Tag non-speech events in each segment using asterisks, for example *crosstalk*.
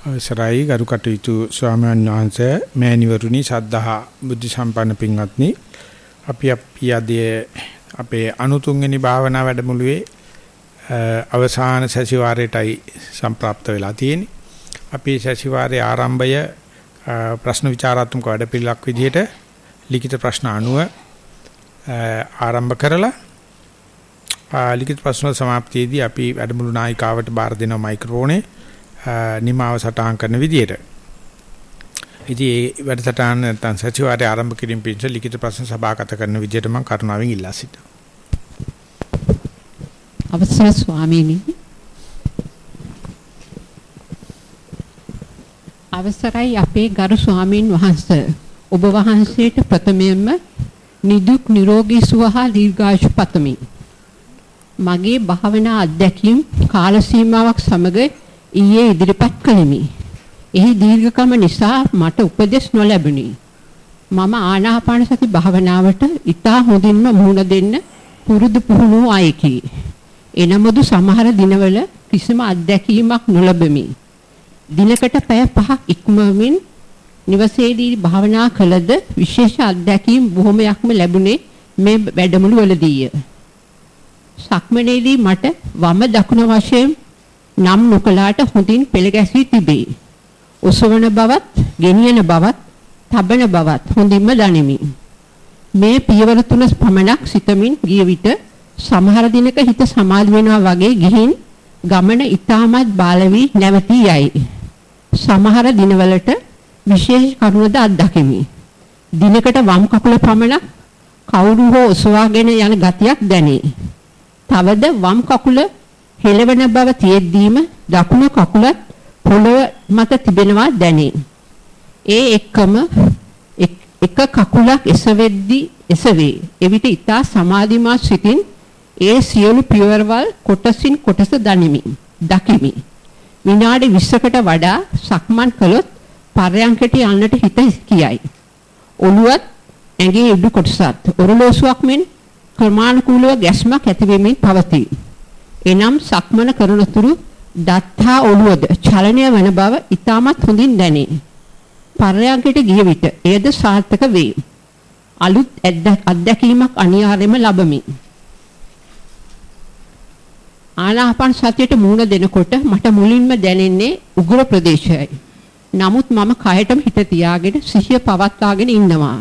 අවසරයි ගරු කටයුතු ස්වාමීන් වහන්සේ මෑණිවරුනි සද්ධා බුද්ධ සම්පන්න පින්වත්නි අපි අපි අධ්‍යය අපේ 93 වෙනි භාවනා වැඩමුළුවේ අවසාන සැසිවාරයටයි සම්ප්‍රාප්ත වෙලා තියෙන්නේ. අපි සැසිවාරයේ ආරම්භය ප්‍රශ්න විචාරාත්මක වැඩපිළිවෙලක් විදිහට ලිඛිත ප්‍රශ්න අනුව ආරම්භ කරලා ලිඛිත ප්‍රශ්න සමාප්තියේදී අපි වැඩමුළු නායිකාවට බාර දෙනවා මයික්‍රෝෆෝනේ නිමාව සටහන් කරන විදියට. ඉතින් ඒ වැඩසටහන නැත්නම් සතිವಾರයේ ආරම්භ කිරීම පිණිස ලිඛිත ප්‍රශ්න සභාගත කරන විදියට මම කරුණාවෙන් ඉල්ලා සිටිනවා. අවසර ස්වාමීනි අවසරයි අපේ ගරු ස්වාමීන් වහන්සේ ඔබ වහන්සේට ප්‍රථමයෙන්ම නිදුක් නිරෝගී සුව හා දීර්ඝායුෂ පතමි. මගේ භාවනා අත්දැකීම් කාල සීමාවක් සමග ඊයේ ඉදිරිපත් කළෙමි. එහි දීර්ඝකම නිසා මට උපදෙස් නොලැබුණි. මම ආනාපාන සති භාවනාවට ඉතා හොඳින්ම මුහුණ දෙන්න පුරුදු පුහුණු අයෙකි. එනමුදු සමහර දිනවල කිසිම අත්දැකීමක් නොලැබෙමි. දිනකට පැය පහක් ඉක්මවමින් නිවසේදී භාවනා කළද විශේෂ අත්දැකීම් බොහොමයක්ම ලැබුණේ මේ වැඩමුළු වලදීය. සක්මනේදී මට වම දකුණ වශයෙන් නම් නොකලාට හොඳින් පෙළ ගැසී තිබේ. ඔසවන බවත්, ගෙනියන බවත්, තබන බවත් හොඳින්ම දනිමි. මේ පියවර තුන පමණක් සිතමින් ගිය විට සමහර දිනක හිත සමාධි වෙනවා වගේ ගිහින් ගමන ඊටමත් බාල වී නැවතී යයි. සමහර දිනවලට විශේෂ කරුණද අත්දකිමි. දිනකට වම් කකුල පමණක් කවුරු හෝ ඔසවාගෙන යන ගතියක් දැනේ. තවද වම් කකුල හෙලවෙන බව තියෙද්දීම දකුණු කකුලත් පොළව මත තිබෙනවා දැනේ. ඒ එක්කම එක කකුලක් එසවෙද්දී එසවේ. එවිට ඊතා සමාධිමත් සිටින් ඒ සියලු පියවරවල් කොටසින් කොටස දනිමි. දකිමි. විනාඩි 20කට වඩා සක්මන් කළොත් පරයන්කට යන්නට හිත කියයි. ඔළුවත් ඇඟේ ඉඩු කොටසත් ඔරලෝසුවක් මෙන් ක්‍රමානුකූලව ගැස්මක් ඇති වෙමින් පවතී. එනම් සක්මන කරනතුරු දත්හා ඔළුවද චලනය වන බව ඉතාමත් හොඳින් දැනේ. පර්යාගයට ගිය විට එයද සාර්ථක වේ. අලුත් අත්දැකීමක් අනිවාර්යයෙන්ම ලැබමි. ආනාපාන සතියට මූණ දෙනකොට මට මුලින්ම දැනෙන්නේ උග්‍ර ප්‍රදේශයයි. නමුත් මම කයටම හිත තියාගෙන සිහිය පවත්වාගෙන ඉන්නවා.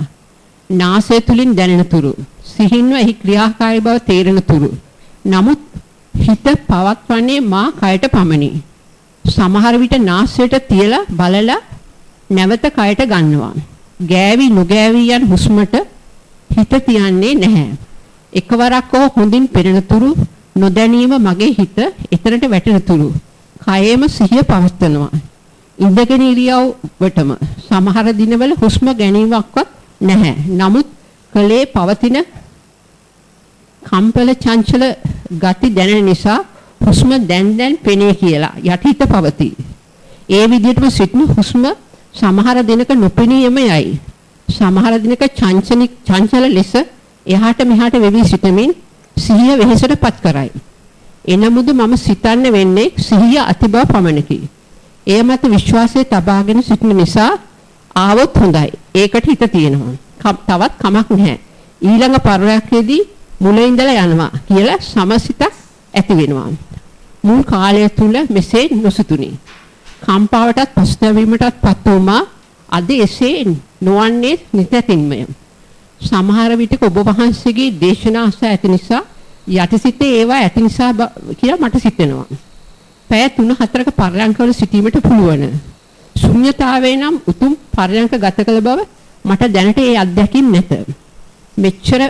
නාසය තුලින් දැනෙන තුරු සිහින්ව එහි ක්‍රියාකාරී බව තේරෙන තුරු. නමුත් හිත පවත්වන්නේ මා කයට පමණි. සමහර විට නාසයට තියලා බලලා නැවත කයට ගන්නවා. ගෑවි නොගෑවි යන හුස්මට හිත තියන්නේ නැහැ. එකවරක් හෝ හොඳින් පෙරෙනතුරු නොදැනීම මගේ හිත එතරට වැටෙනතුරු කයෙම සිහිය පවත්වනවා. ඉඳගෙන ඉරියව්වටම සමහර දිනවල හුස්ම ගැනීමක්වත් නැහැ. නමුත් කලේ පවතින කම්පල චංචල ගති දැනෙන නිසා හුස්ම දැන් දැන් පෙනේ කියලා යටිහිත පවතී. ඒ විදිහටම සිටින හුස්ම සමහර දිනක නොපෙනීම යයි. සමහර දිනක චංචනික චංචල ලෙස එහාට මෙහාට වෙවි සිටමින් සිහිය වෙහෙසටපත් කරයි. එනමුදු මම සිතන්න වෙන්නේ සිහිය අතිබව පමණකි. එය මත විශ්වාසය තබාගෙන සිටින නිසා ආවොත් හොඳයි. ඒකට හිත තියෙනවා. තවත් කමක් නැහැ. ඊළඟ පරයන්කේදී මුලින් ඉඳලා යනවා කියලා සමසිතක් ඇති වෙනවා. මුල් කාලය තුල මෙසේ නොසිතුනි. කම්පාවටත් පස්තැවීමටත් පත් වුමා අද එසේ නොවන්නේ නිතැතින්මය. සමහර විටක ඔබ වහන්සේගේ දේශනා අස ඇති නිසා යටිසිතේ ඒවා ඇති නිසා කියලා මට සිතෙනවා. පැය 3-4ක පර්යංකවල සිටීමට පුළුවන්. ශුන්්‍යතාවේ නම් උතුම් පර්යංක ගත කළ බව මට දැනට ඒ අත්දැකීම් නැත. මෙච්චර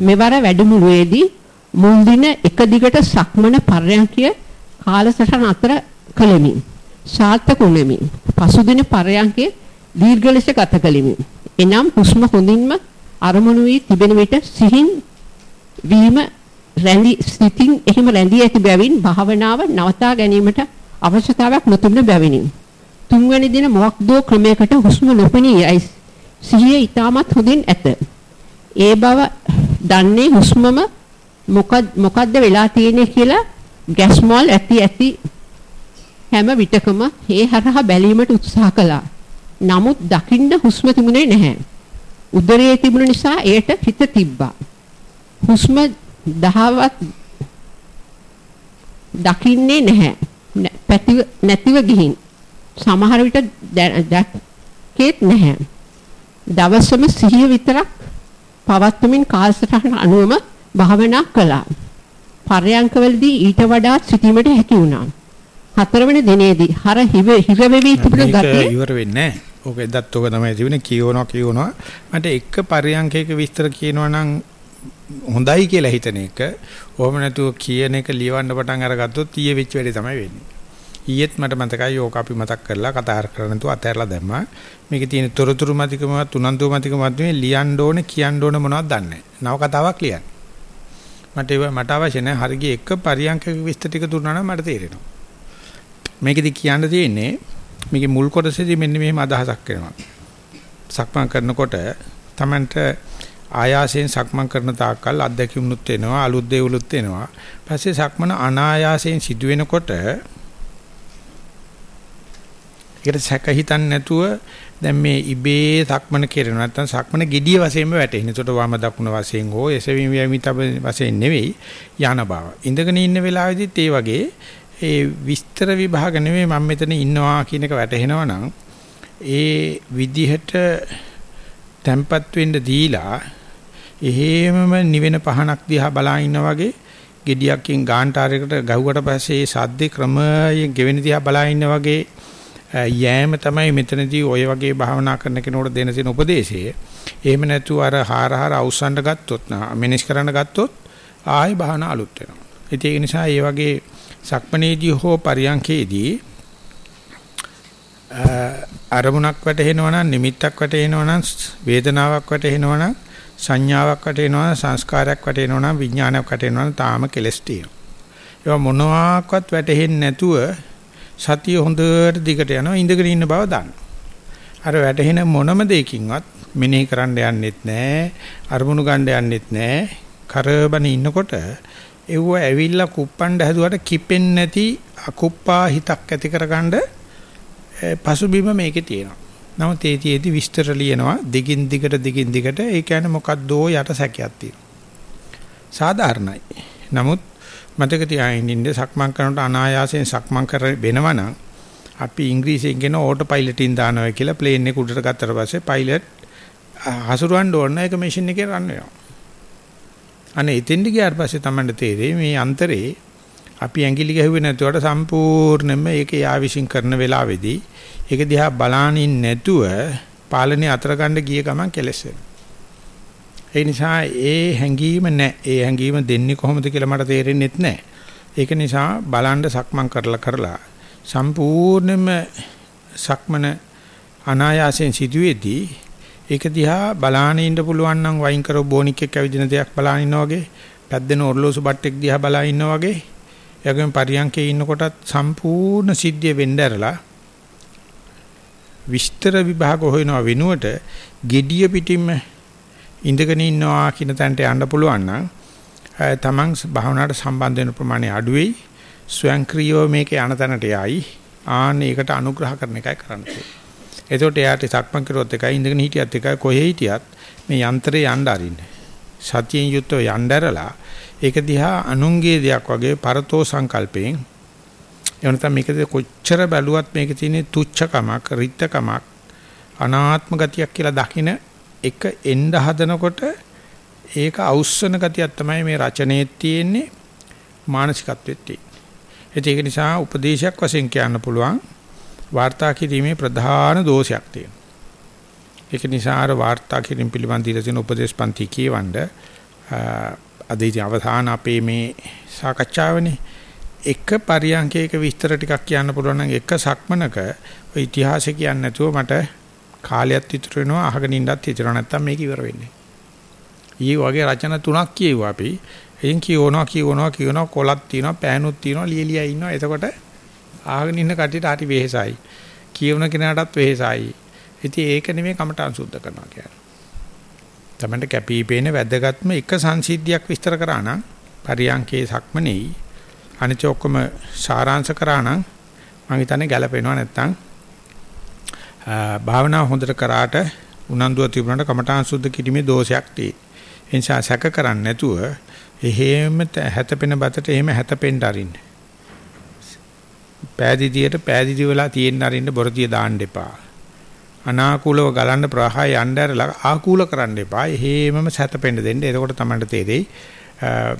මෙවර වැඩමුළුවේදී මුල් දින එක දිගට සක්මන පර්යංකය කාලසටහන අතර කළෙමි. සාර්ථක වුණෙමි. පසුදින පර්යංකයේ දීර්ඝ ලෙස ගත කළෙමි. එනම් හුස්ම හොඳින්ම අරමුණු වී තිබෙන විට සිහින් වීම රැඳි සිතින් එහිම රැඳී ඇති බැවින් භාවනාව නවතා ගැනීමට අවශ්‍යතාවයක් නොතිබෙන බැවිනි. තුන්වැනි දින මොක්දෝ ක්‍රමයකට හුස්ම නොපෙනී යයි සිහිය ඊටමත් හොඳින් ඇත. ඒ බව දන්නේ හුස්මම මොකද මොකද්ද වෙලා තියෙන්නේ කියලා ගැස්මෝල් ඇති ඇති හැම විටකම ඒ හරහා බැලීමට උත්සාහ කළා. නමුත් දකින්න හුස්ම තිබුණේ නැහැ. උදරයේ තිබුණ නිසා එයට හිත තිබ්බා. හුස්ම දහවත් දකින්නේ නැහැ. පැතිව නැතිව ගිහින් සමහර විට දැක්කේත් නැහැ. දවසම සිහිය විතරක් පවත්වමින් කාලසටහන අනුවම භාවනා කළා. පරයන්කවලදී ඊට වඩා සිටීමට හැකි වුණා. හතරවෙනි දිනේදී හර හිර වෙවි තිබුණ ගතිය ඉවර වෙන්නේ නැහැ. ඕක එදත් ඕක තමයි තිබුණේ කියවනවා කියවනවා. මට එක පරයන්කයක විස්තර කියනවා නම් හොඳයි කියලා හිතන එක. ඕම නැතුව කියන එක ලියවන්න පටන් අරගත්තොත් ඊයේ වෙච්ච වැඩේ තමයි වෙන්නේ. ඊයේත් මට මතකයි ඕක අපි මතක් කරලා කතා කරන්න තු අතහැරලා දැම්මා. මේකේ තියෙන තොරතුරු මතිකමවත් උනන්දු මතිකමවත් මේ ලියන්න ඕනේ කියන්න ඕනේ මොනවද දන්නේ නැහැ. නව කතාවක් ලියන්න. මට මට අවශ්‍ය නැහැ හරිය එක පරියන්කක විස්තර ටික දුන්නා නම් මට තේරෙනවා. මේකෙදි කියන්න තියෙන්නේ මේකේ මුල් කොටසේදී මෙන්න මෙහෙම අදහසක් වෙනවා. සක්මන් කරනකොට Tamanට ආයාසයෙන් සක්මන් කරන තාක්කල් අත්දැකීම්නුත් එනවා අලුත් දේවලුත් එනවා. පස්සේ සක්මන අනායාසයෙන් සිදු වෙනකොට ඒකට සැක හිතන්නේ නැතුව දැන් මේ ඉබේ සක්මන කෙරෙනවා නැත්නම් සක්මන gediya වශයෙන්ම වැටෙන. ඒකට වම දකුණ වශයෙන් හෝ එසවීම යමිතබ වශයෙන් නෙවෙයි යන බව. ඉඳගෙන ඉන්න වෙලාවෙදිත් ඒ වගේ ඒ විස්තර විභාග නෙවෙයි මම මෙතන ඉන්නවා කියන එක වැටහෙනවා නම් ඒ විදිහට තැම්පත් වෙන්න දීලා එහෙමම නිවෙන පහනක් දිහා බලා ඉන්නා වගේ gediyakin ගාන්ටාරයකට ගහුවට පස්සේ ඒ සද්දේ ක්‍රමයෙන් ගෙවෙන දිහා බලා ඉන්නා වගේ යෑම තමයි මෙතනදී ඔය වගේ භාවනා කරන කෙනෙකුට දෙන තියෙන උපදේශය. එහෙම නැතුව අර හාර හාර අවසන්ඩ ගත්තොත් මිනිස් කරන්න ගත්තොත් ආයෙ භාවනා අලුත් වෙනවා. ඒක නිසා මේ වගේ සක්මනේදී හෝ පරියන්කේදී අරමුණක් වැටෙනවා නම් නිමිත්තක් වැටෙනවා නම් වේදනාවක් වැටෙනවා නම් සංඥාවක් වැටෙනවා සංස්කාරයක් වැටෙනවා නම් විඥානයක් වැටෙනවා නම් තාම කෙලස් තියෙනවා. ඒවා මොනවාක්වත් වැටෙන්නේ නැතුව සතිය හොඳට දිගට යනවා ඉඳගෙන ඉන්න බව දන්න. අර වැටෙන මොනම දෙයකින්වත් මෙනෙහි කරන්න යන්නෙත් නැහැ අරමුණු ගන්න යන්නෙත් නැහැ කරබන ඉන්නකොට එව්ව ඇවිල්ලා කුප්පණ්ඩ හැදුවට කිපෙන්නේ නැති අකුප්පා හිතක් ඇති කරගන්න පසුබිම මේකේ තියෙනවා. නමුත් ඒතිෙදි විස්තර ලියනවා දිගින් දිගට දිගින් දිගට ඒ කියන්නේ මොකද්දෝ යට සැකයක් තියෙනවා. සාධාරණයි. නමුත් මතක තියාගන්න ඉන්න සක්මන් කරනකොට අනායාසයෙන් සක්මන් කර වෙනවනම් අපි ඉංග්‍රීසියෙන් කියන ඕටෝ පයිලට්ින් දානවා කියලා ප්ලේන් එක උඩට ගත්තට පස්සේ පයිලට් හසුරවන්න ඕන එක මැෂින් එකේ රන් වෙනවා. අනේ එතෙන්ට ගියාට පස්සේ තමයි තේරෙන්නේ මේ අන්තරේ අපි ඇඟිලි ගැහුවේ නැතුවට සම්පූර්ණයෙන්ම ඒක යාවිසින් කරන වෙලාවේදී ඒක දිහා බලානින් නැතුව පාලනේ අතර ගන්න ගිය ගමන් කෙලස් ඒ නිසා ඒ හැඟීම නැහැ. ඒ හැඟීම දෙන්නේ කොහොමද කියලා මට තේරෙන්නේ නැහැ. ඒක නිසා බලන්න සක්මන් කරලා කරලා සම්පූර්ණයෙන්ම සක්මන අනායාසයෙන් සිදුවේදී ඒක දිහා බලාන ඉන්න පුළුවන් නම් වයින් කරව බොනික් එක්ක ඇවිදින දෙයක් බලාන ඉන්නා වගේ පැද්දෙන ඔර්ලෝසු බට්ටෙක් දිහා බලා ඉන්නා වගේ එයාගෙන් පරියන්කේ ඉන්නකොටත් සම්පූර්ණ සිද්ධිය වෙන්න ඇරලා විස්තර විභාග හොයනවා වෙනුවට gediya පිටින්ම ඉඳගෙන ඉන්නවා කියන තැනට යන්න පුළුවන් නම් තමන් භාවනාවට සම්බන්ධ වෙන ප්‍රමාණය අඩු වෙයි ස්වයංක්‍රීයව මේක යන තැනට යයි. ආන්න ඒකට අනුග්‍රහ කරන එකයි කරන්න තියෙන්නේ. එතකොට එයාට සක්මන් කරුවොත් එකයි ඉඳගෙන හිටියත් එකයි කොහේ හිටියත් මේ යන්ත්‍රේ යන්න අරින්න. සතියෙන් යුක්තව යන්න ඇරලා ඒක දිහා අනුන්ගේ දෙයක් වගේ පරතෝ සංකල්පයෙන් එවනතම මේකද කොච්චර බැලුවත් මේකේ තියෙන තුච්චකමක් රිත්තකමක් අනාත්ම ගතියක් කියලා දකින එක එන්න හදනකොට ඒක අවුස්සන ගතියක් තමයි මේ රචනයේ තියෙන්නේ මානසිකත්වෙත් තියෙන්නේ. ඒක නිසා උපදේශයක් වශයෙන් කියන්න පුළුවන් වාර්තා කිරීමේ ප්‍රධාන දෝෂයක් තියෙනවා. ඒක නිසා අර වාර්තා කිරීම පිළිබඳ දීලා තියෙන උපදේශපන්ති කියවන්න අද ඉතින් අවසාන අපේ මේ සාකච්ඡාවනේ එක පරියන්කයක විස්තර ටිකක් කියන්න පුළුවන් නම් එක සක්මනක ඔය ඉතිහාසය කියන්නේ නැතුව මට කාලයක් ඉතුරු වෙනවා අහගෙන ඉන්නත් ඉතුරු නැත්තම් මේක ඉවර වෙන්නේ. ඊ වගේ රචන තුනක් කියුවා අපි. එයින් කියවනවා කියවනවා කියවනවා කොලක් තියෙනවා පෑනුත් තියෙනවා ලියලියා ඉන්නවා. එතකොට ආගෙන ඉන්න කට්ටියට හරි වෙහෙසයි. කියවන කෙනාටත් වෙහෙසයි. ඉතින් ඒක නෙමෙයි කමටහන් සුද්ධ කරනවා කියන්නේ. තමන්ට කැපිපේන වැදගත්ම එක සංසිද්ධියක් විස්තර කරා නම් පරියංකේ සක්මනේයි අනිත් ඔක්කොම සාරාංශ කරා නම් මම හිතන්නේ ගැළපෙනවා නැත්තම් භාවනාව හොඳට කරාට උනන්දුව තිබුණාට කමඨාන් සුද්ධ කිරීමේ දෝෂයක් තියෙනවා. ඒ නිසා සැක කරන්නේ නැතුව එහෙම හැතපෙන බතට එහෙම හැතපෙන්න අරින්න. පෑදීදියට පෑදීදි වෙලා තියෙන්න අරින්න බොරදිය දාන්න එපා. අනාකූලව ගලන්න ප්‍රවාහය යන්න ඇරලා ආකූල කරන්න එපා. එහෙමම සැතපෙන්න දෙන්න. එතකොට තමයි තේරෙයි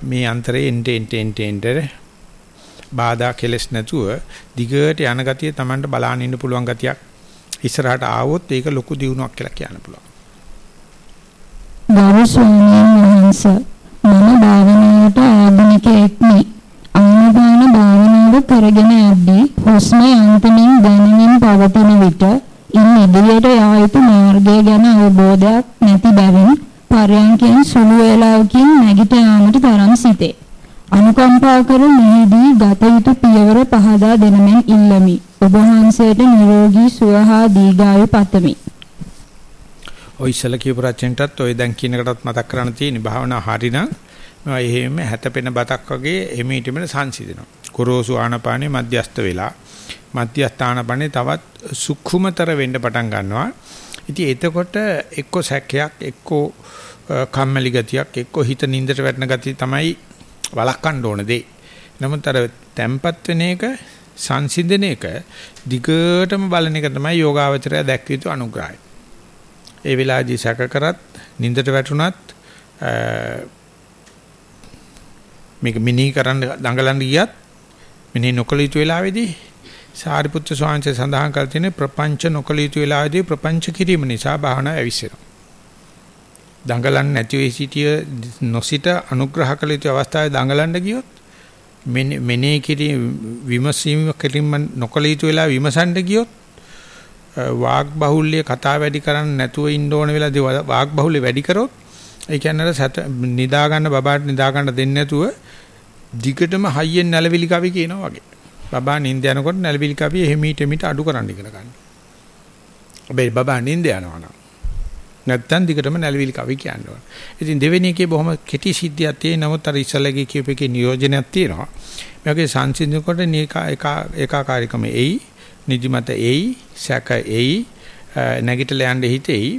මේ අන්තරේ එන්ට එන්ට එන්ට එන්ට බාධා කෙලස් නැතුව දිගට යන ගතිය Tamanට බලාගෙන ඉන්න පුළුවන් ගතියක් ඉස්සරහට ආවොත් ඒක ලොකු දියුණුවක් කියලා කියන්න පුළුවන්. ගරු ස්වාමීන් වහන්සේ මම භාවනාවට ආධුනිකයෙක්නි. ආනාපාන භාවනාව කරගෙන යද්දී හුස්ම යන්තමින් දැනෙමින් පවතින විට ඉන් ඉදිරියට යා යුතු මාර්ගය ගැන අවබෝධයක් නැති බැවින් පරයන්කෙන් සුළු වේලාවකින් නැගිට යාමට තරම් සිටේ. අනුකම්පා කර මෙහිදී ගත යුතු පියවර පහදා දෙනමෙන් ඉල්ලමි. ඔබ වහන්සේට නිරෝගී සුව හා දීර්ඝායු පතමි. ඔය ඉස්සල කියපු රචනෙටත් ඔය දැන් කියන එකටත් මතක් කරන්න තියෙන භාවනා හරිනම් මේවා එහෙම හැතපෙන බතක් වගේ එමෙිට මෙන්න සංසිඳනවා. කුරෝසු ආනපානේ මධ්‍යස්ත වෙලා මධ්‍යස්ථ ආනපානේ තවත් සුක්ෂමතර වෙන්න පටන් ගන්නවා. ඉතින් එතකොට එක්ක සැකයක් එක්ක කම්මැලි ගතියක් එක්ක හිත නින්දට වැටෙන ගතිය තමයි වළක්වන්න ඕන දේ. නමුත් අර තැම්පත් වෙන එක සංසිඳන එක දිගටම බලන එක තමයි යෝගාවචරය දැක්විය යුතු අනුග්‍රහය. ඒ වෙලාවේදී සැක කරත් නින්දට වැටුණත් මේක මිනී කරන්න දඟලන්න ගියත් මිනී නොකල යුතු වෙලාවේදී සාරිපුත්‍ර ස්වාමීන් වහන්සේ සඳහන් කර තියෙන ප්‍රපංච නොකල යුතු වෙලාවේදී ප්‍රපංච කිරීම නිසා භාවනාව ඇවිස්සෙනවා. දඟලන්න නැති වෙයි සිටිය නොසිට අනුග්‍රහ කළ යුතු අවස්ථාවේ දඟලන්න ගියොත් මෙනේ කිරි විමසීම කිරීම නොකල යුතු වෙලා විමසන්න ගියොත් වාග් බහුල්‍ය කතා වැඩි කරන්න නැතුව ඉන්න ඕන වෙලාදී වාග් බහුල්‍ය වැඩි කරොත් ඒ කියන්නේ සත නිදා ගන්න බබාට නිදා ගන්න දෙන්නේ නැතුව දිගටම හයියෙන් නැලවිලි කවි කියනවා වගේ. බබා නිින්ද යනකොට නැලවිලි කවි එහෙමීට එමිට අඩු කරන්න ඉගෙන ගන්න. හැබැයි බබා නිින්ද යනවා නම් නැත්තම් දිගටම නැලවිලි කවි කියන්න ඕන. ඉතින් දෙවෙනි එකේ බොහොම කෙටි සිද්ධියක් තියෙන නමුත් අර ඉස්සලගේ කියප එකේ නියෝජනයක් තියෙනවා. මේකේ සංසිඳනකොට එක ඒකාකාරීකම එයි, නිදිමත එයි, සැක එයි, නැගිටලා යන්න හිතෙයි.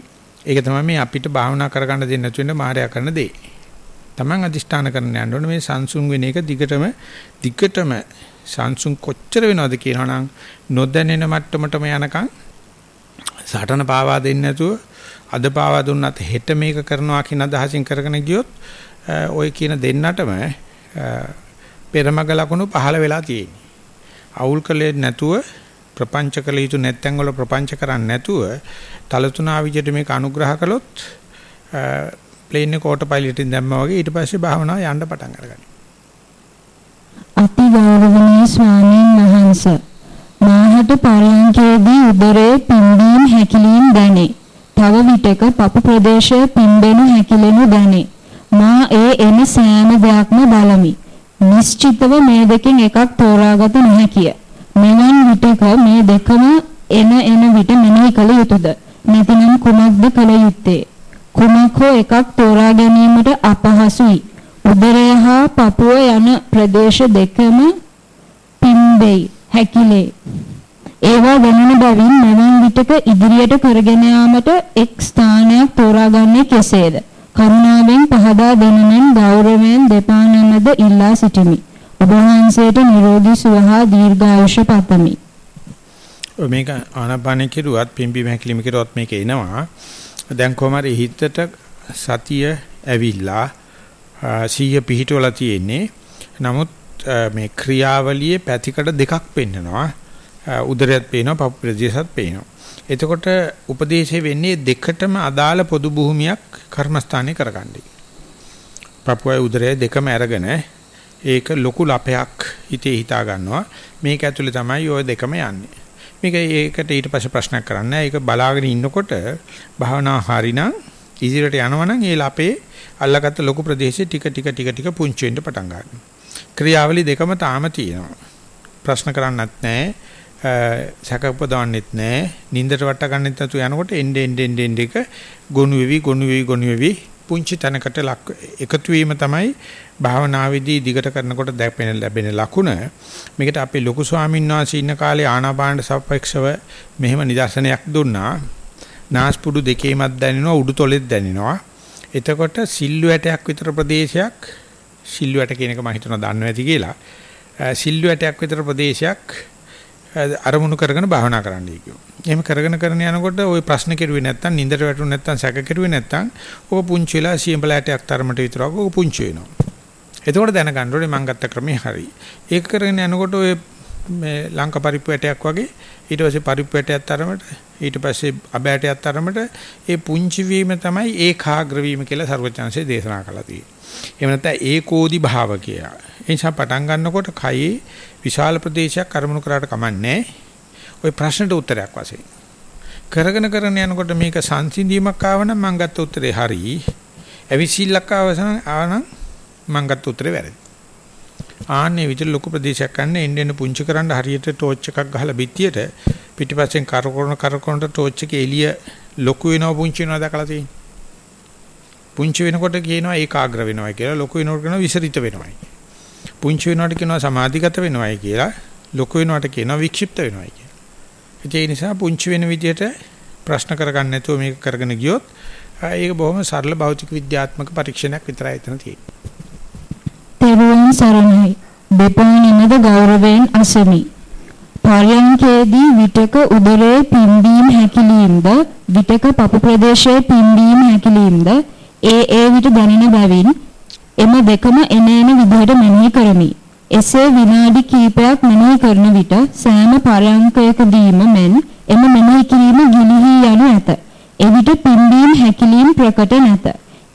ඒක තමයි මේ අපිට භාවනා කරගන්න දෙන්න නැතු වෙන මායя කරන දේ. Taman අදිෂ්ඨාන කරන්න යන්න ඕනේ මේ සංසුන් වෙන එක දිගටම දිගටම සංසුන් කොච්චර වෙනවද කියනවනම් නොදැනෙන මට්ටමටම යනකම් සටන පාවා දෙන්නේ නැතුව අද පාවා දුන්නත් හෙට මේක කරනවා කියන අදහසින් කරගෙන ගියොත් ওই කියන දෙන්නටම පෙරමග ලකුණු පහළ වෙලා තියෙන්නේ. අවුල් කලේ නැතුව ප්‍රපංච කළ යුතු නැත්නම් වල ප්‍රපංච කරන්නේ නැතුව තලතුණා විදිහට මේක අනුග්‍රහ කළොත් ප්ලේන් එක ඕටෝ පයිලට් එකෙන් දැම්මා වගේ ඊට පස්සේ භාවනාව යන්න පටන් අරගන්නවා. අති ගෞරවනීය ස්වාමීන් වහන්සේ මාහට පරයන්කේදී උදරයේ පිම්බීම් හැකිලීම් දැනේ. තව විටක පපු ප්‍රදේශය පිම්බෙනු හැකිලෙනු දැනේ. මා ඒ එන සෑම දෙයක්ම බලමි. නිශ්චිතව මේ දෙකෙන් එකක් තෝරාගත නොහැකිය. මෙවන් විටක මේ දෙකම එන එන විට මෙනෙහි කළ යුතුයද? නැතිනම් කුමක්ද කළ යුත්තේ? කුමක් හෝ එකක් තෝරා ගැනීමට අපහසුයි. උදරය හා පපුව යන ප්‍රදේශ දෙකම පිම්බෙයි, හැකිලේ. ඒවා වෙනන බැවින් මෙවන් විටක ඉදිරියට කරගෙන යාමට එක් ස්ථානයක් තෝරාගන්නේ කෙසේද? කරුණාවෙන් පහදා දෙනමින් ගෞරවයෙන් දෙපා නමද ඉල්ලා සිටිමි. ඔබ වහන්සේට නිරෝගී සුව හා දීර්ඝායුෂ පතමි. මේක ආනාපාන කිරුවත් පිම්බි මහකිලිම කිරුවත් මේක එනවා. දැන් කොහමරි හිතට සතිය ඇවිල්ලා සීය පිහිටවලා තියෙන්නේ. නමුත් මේ ක්‍රියාවලියේ පැතිකඩ දෙකක් පෙන්නනවා. උදරයත් පේනවා, පපු ප්‍රදේශයත් පේනවා. එතකොට උපදේශය වෙන්නේ දෙකටම අදාළ පොදු භූමියක් කර්මස්ථානේ කරගන්නයි. පපුවයි උදරය දෙකම අරගෙන ඒක ලොකු ලපයක් හිතේ හිතා ගන්නවා. මේක ඇතුලේ තමයි ওই දෙකම යන්නේ. මේක ඒකට ඊට පස්සේ ප්‍රශ්නයක් කරන්න. ඒක බලාගෙන ඉන්නකොට භාවනා හරිනම් ඉදිරියට යනවනම් ඒ ලපේ අල්ලගත්ත ලොකු ප්‍රදේශේ ටික ටික ටික ටික පුංචි වෙන්න පටන් ගන්නවා. ක්‍රියාවලි දෙකම තාම තියෙනවා. ප්‍රශ්න කරන්නත් නැහැ. සැක උපදවන්නෙත් නැහැ. නින්දට වට ගන්නෙත් නැතු යනකොට එnde end end end එක ගොනු වෙවි ගොනු වෙවි ගොනු වෙවි පුංචි තැනකට එකතු වීම තමයි භාවනාවේදී දිගට කරනකොට දැපෙන ලැබෙන ලකුණ. මේකට අපේ ලොකු ස්වාමීන් වහන්සේ ඉන්න කාලේ ආනාපාන සපේක්ෂව මෙහෙම නිදර්ශනයක් දුන්නා. නාස්පුඩු දෙකේමත් දැනෙනවා උඩුතොලෙත් දැනෙනවා. එතකොට සිල්ලුවැටයක් විතර ප්‍රදේශයක් සිල්ලුවැට කියන එක මම හිතනවා දන්නවා ඇති කියලා. සිල්ලුවැටයක් විතර ප්‍රදේශයක් අරමුණු කරගෙන භාවනා කරන්නයි කියෝ. එහෙම කරගෙන කරගෙන යනකොට ওই ප්‍රශ්න කෙරුවේ නැත්තම් නින්දට වැටුනේ නැත්තම් සැක කෙරුවේ නැත්තම් ඕක පුංචි වෙලා සියඹලෑටයක් තරමට විතරක් ඕක පුංචි වෙනවා. එතකොට දැනගන්න ඕනේ මම ගත්ත ක්‍රමේ හරි. ඒක කරගෙන යනකොට ඔය මේ ලංක පරිප්පු ඇටයක් වගේ ඊට පස්සේ පරිප්පු ඇටයක් තරමට ඊට පස්සේ අබ ඇටයක් තරමට ඒ පුංචි වීම තමයි ඒකාග්‍ර වීම කියලා සර්වඥාන්සේ දේශනා කළා තියෙන්නේ. එහෙම නැත්නම් ඒකෝදි භාව කියලා. ඒ නිසා පටන් ගන්නකොට කයේ විශාල ප්‍රදේශයක් අරමුණු කරාට කමන්නේ ওই ප්‍රශ්නට උත්තරයක් වශයෙන්. කරගෙන කරගෙන යනකොට මේක සංසිඳීමක් ආවනම් මම ගත්ත උත්තරේ හරි. ඇවිසිල්ලක් ආවනම් මම ගත්ත උත්තරේ වැරදි. ආන්නේ විතර ලොකු ප්‍රදේශයක් ගන්න එන්න එන්න පුංචි කරන්න හරියට ටෝච් එකක් ගහලා පිටියට පිටිපස්සෙන් කරකවන කරකවනට ටෝච් එකේ එළිය ලොකු වෙනව පුංචි වෙනව දැකලා තියෙන්නේ. පුංචි වෙනකොට කියනවා ඒකාග්‍ර වෙනවයි කියලා ලොකු වෙනකොට කියනවා විසරිත වෙනවයි. පුංචි වෙනවට කියනවා සමාධිගත වෙනවයි කියලා ලොකු වෙනවට කියනවා වික්ෂිප්ත වෙනවයි කියලා. ඒ නිසා පුංචි වෙන විදිහට ප්‍රශ්න කරගන්න නැතුව මේක කරගෙන ගියොත් ඒක බොහොම සරල භෞතික විද්‍යාත්මක පරීක්ෂණයක් විතරයි එතන තියෙන්නේ. තෙරුවන් සරණයි. දෙපොණිනද ගෞරවයෙන් අසමි. පර්යංකේදී විටක උදරයේ පිම්බීම හැකිලීමද විටක පපු ප්‍රදේශයේ පිම්බීම හැකිලීමද ඒ ඒ විට දැනෙන බැවින් එම දෙකම එන එන විදිහට මෙනෙහි කරමි. එසේ විනාඩි කිහිපයක් මෙනෙහි කරන විට සෑම පරයන්කයකදීම මෙන් එම මෙනෙහි කිරීම ගිලිහි යනු ඇත. එවිට පිම්බීම් හැකිලීම් ප්‍රකට නැත.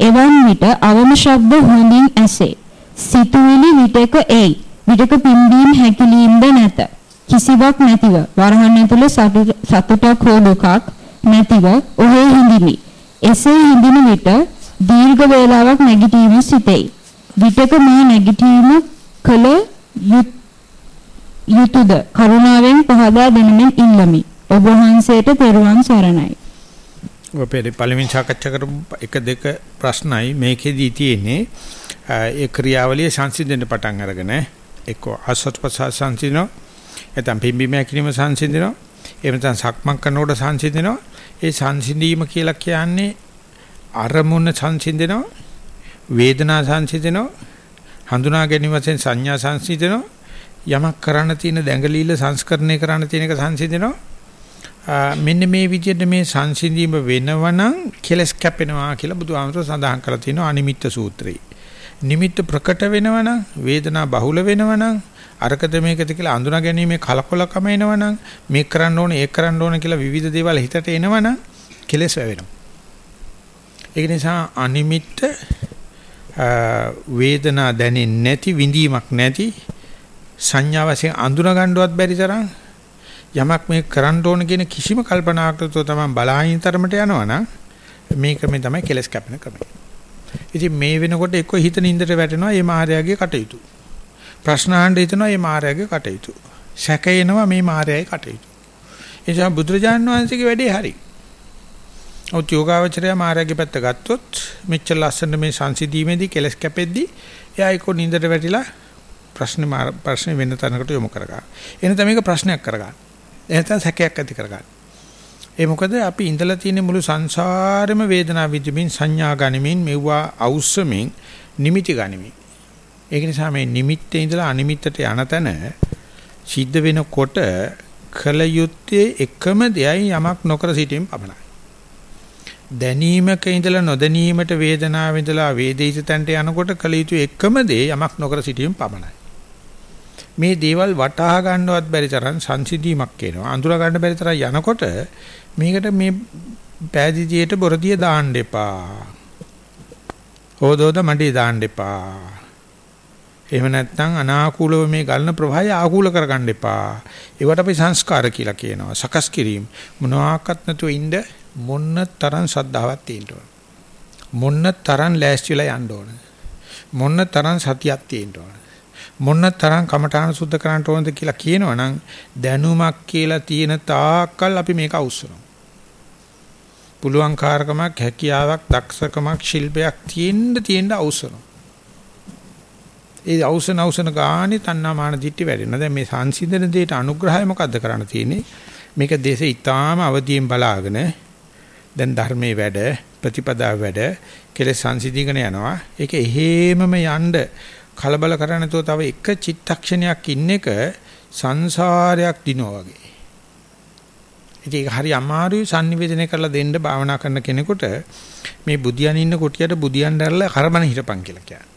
එවන් විට අවම ශබ්ද හොඳින් ඇසේ. සිතුවිලි විටක එයි. විටක පිම්බීම් හැකිලීම්ද නැත. කිසිවක් නැතිව වරහන් ඇතුළේ සතුටක් හෝ දුකක් නැතිව ඔහේ හිඳිමි. එසේ හිඳින විට දීර්ඝ වේලාවක් නැගිටීම සිටෙයි. විටක මා නැගිටීම කල යුතුයද කරුණාවෙන් පහදා දෙනමින් ඉල්ලමි. ඔබ වහන්සේට තෙරුවන් සරණයි. ඔපේ පළවෙනි සාකච්ඡා කරපු එක දෙක ප්‍රශ්නයි මේකෙදී තියෙන්නේ ඒ ක්‍රියාවලිය සංසිඳෙන්න පටන් අරගෙන එක්ක ආසත් ප්‍රසාර සංසිඳනවා නැත්නම් පිම්බීම කිරීම සංසිඳනවා එහෙම නැත්නම් සක්මන් කරනකොට සංසිඳනවා ඒ සංසිඳීම කියලා කියන්නේ අරමුණ සංසිඳෙනවා වේදනා සංසිඳෙනවා හඳුනා ගැනීම වශයෙන් සංඥා සංසිඳෙනවා යමක් කරන්න තියෙන දැඟලිල්ල සංස්කරණය කරන්න තියෙන එක සංසිඳෙනවා මෙන්න මේ විදිහට මේ සංසිඳීම වෙනවනම් කෙලස් කැපෙනවා කියලා බුදුහාමර සඳහන් කරලා තියෙනවා අනිමිත්ත සූත්‍රයේ. නිමිත්ත ප්‍රකට වෙනවනම් වේදනා බහුල වෙනවනම් අරකද මේකද කියලා අඳුනා ගැනීමේ කලකොලකම එනවනම් මේක කරන්න ඕනේ ඒක කරන්න ඕනේ කියලා විවිධ දේවල් හිතට එනවනම් කෙලස් වැවෙනවා. ඒක නිසා අනිමිත්ත වේදනා දැනෙන්නේ නැති විඳීමක් නැති සංඥා වශයෙන් අඳුනා ගන්නවත් බැරි තරම් යමක් මේ කරන්න ඕන කියන කිසිම කල්පනාවකට තමයි බලාහින් තරමට යනවනම් මේ ක්‍රමය තමයි කෙලස් කැපෙන ක්‍රමය. ඉතින් මේ වෙනකොට එක්ක හිත නින්දට වැටෙනවා මේ මායාවේ කටයුතු. ප්‍රශ්න අහන්න හිතනවා මේ මායාවේ කටයුතු. සැකේනවා මේ මායාවේ කටයුතු. ඒ නිසා බුදුරජාණන් වහන්සේගේ වැඩේ හරියි. ඔත් යෝගාවචරය මාර්ගයේ පැත්ත ගත්තොත් මෙච්චර ලස්සන මේ සංසිධීමේදී කෙලස් කැපෙද්දී එයා ඒක නින්දට වැටිලා ප්‍රශ්න ප්‍රශ්න වෙන තැනකට යොමු කරගන්න. එන තමයි මේක ප්‍රශ්නයක් කරගන්න. එහෙනම් සැකයක් ඇති කරගන්න. ඒ මොකද අපි ඉඳලා තියෙන මුළු සංසාරෙම වේදනා විඳින්මින් සංඥා ගනිමින් මෙවුවා අවශ්‍යමින් නිමිති ගනිමින්. ඒක නිසා මේ නිමිත්තේ ඉඳලා අනිමිත්තට යන තැන සිද්ධ වෙනකොට කල යුත්තේ එකම දෙයයි යමක් නොකර සිටීම පමණයි. දැනීමක ඉඳලා නොදැනීමට වේදනාව ඉඳලා වේදිත තැනට යනකොට කල යුතු එකම දේ යමක් නොකර සිටීම පමණයි. මේ දේවල් වටහා ගන්නවත් බැරි තරම් සංසිධීමක් එනවා. අඳුර ගන්න බැරි තරම් යනකොට මේකට මේ පෑදීදියට බොරදිය දාන්න එපා. හොදෝද මඩේ දාන්න එපා. එහෙම නැත්නම් අනාකූලව මේ ගලන ප්‍රවාහය ආකූල කරගන්න එපා. ඒවට අපි සංස්කාර කියලා කියනවා. සකස් කිරීම. මොනවාක්වත් නැතුව ඉන්න මොන්න තරම් ශ්‍රද්ධාවක් තියෙන්න ඕන. මොන්න තරම් ලෑස්තිලා යන්න ඕන. මොන්න තරම් සතියක් තියෙන්න ඕන. මොන්න තරම් කමඨාන සුද්ධ කරන්න ඕනද කියලා කියනවනම් දැනුමක් කියලා තියෙන තාක්කල් අපි මේක අවශ්‍යනවා. පුළුවන්කාරකමක් හැකියාවක් දක්ෂකමක් ශිල්පයක් තියෙන්න තියෙන්න අවශ්‍යනවා. ඒ අවසන අවසන ගානේ තණ්හා මාන දිට්ටි වැඩෙනවා. දැන් මේ සංසිඳන දෙයට අනුග්‍රහය මොකද්ද කරන්න තියෙන්නේ? මේක දේශේ ඊටාම අවදියෙන් බලාගෙන දැන් ධර්මයේ වැඩ ප්‍රතිපදාව වැඩ කෙලෙස් සංසිඳීගෙන යනවා. ඒක එහෙමම යන්න කලබල කරන්නේ නැතුව තව එක චිත්තක්ෂණයක් ඉන්න එක සංසාරයක් දිනවා වගේ. ඉතින් ඒක හරි අමාරුයි sannivedana කරලා දෙන්න භාවනා කරන කෙනෙකුට මේ බුදියන් ඉන්න කොටියට බුදියන් දැරලා කරබන හිටපන් කියලා කියන්නේ.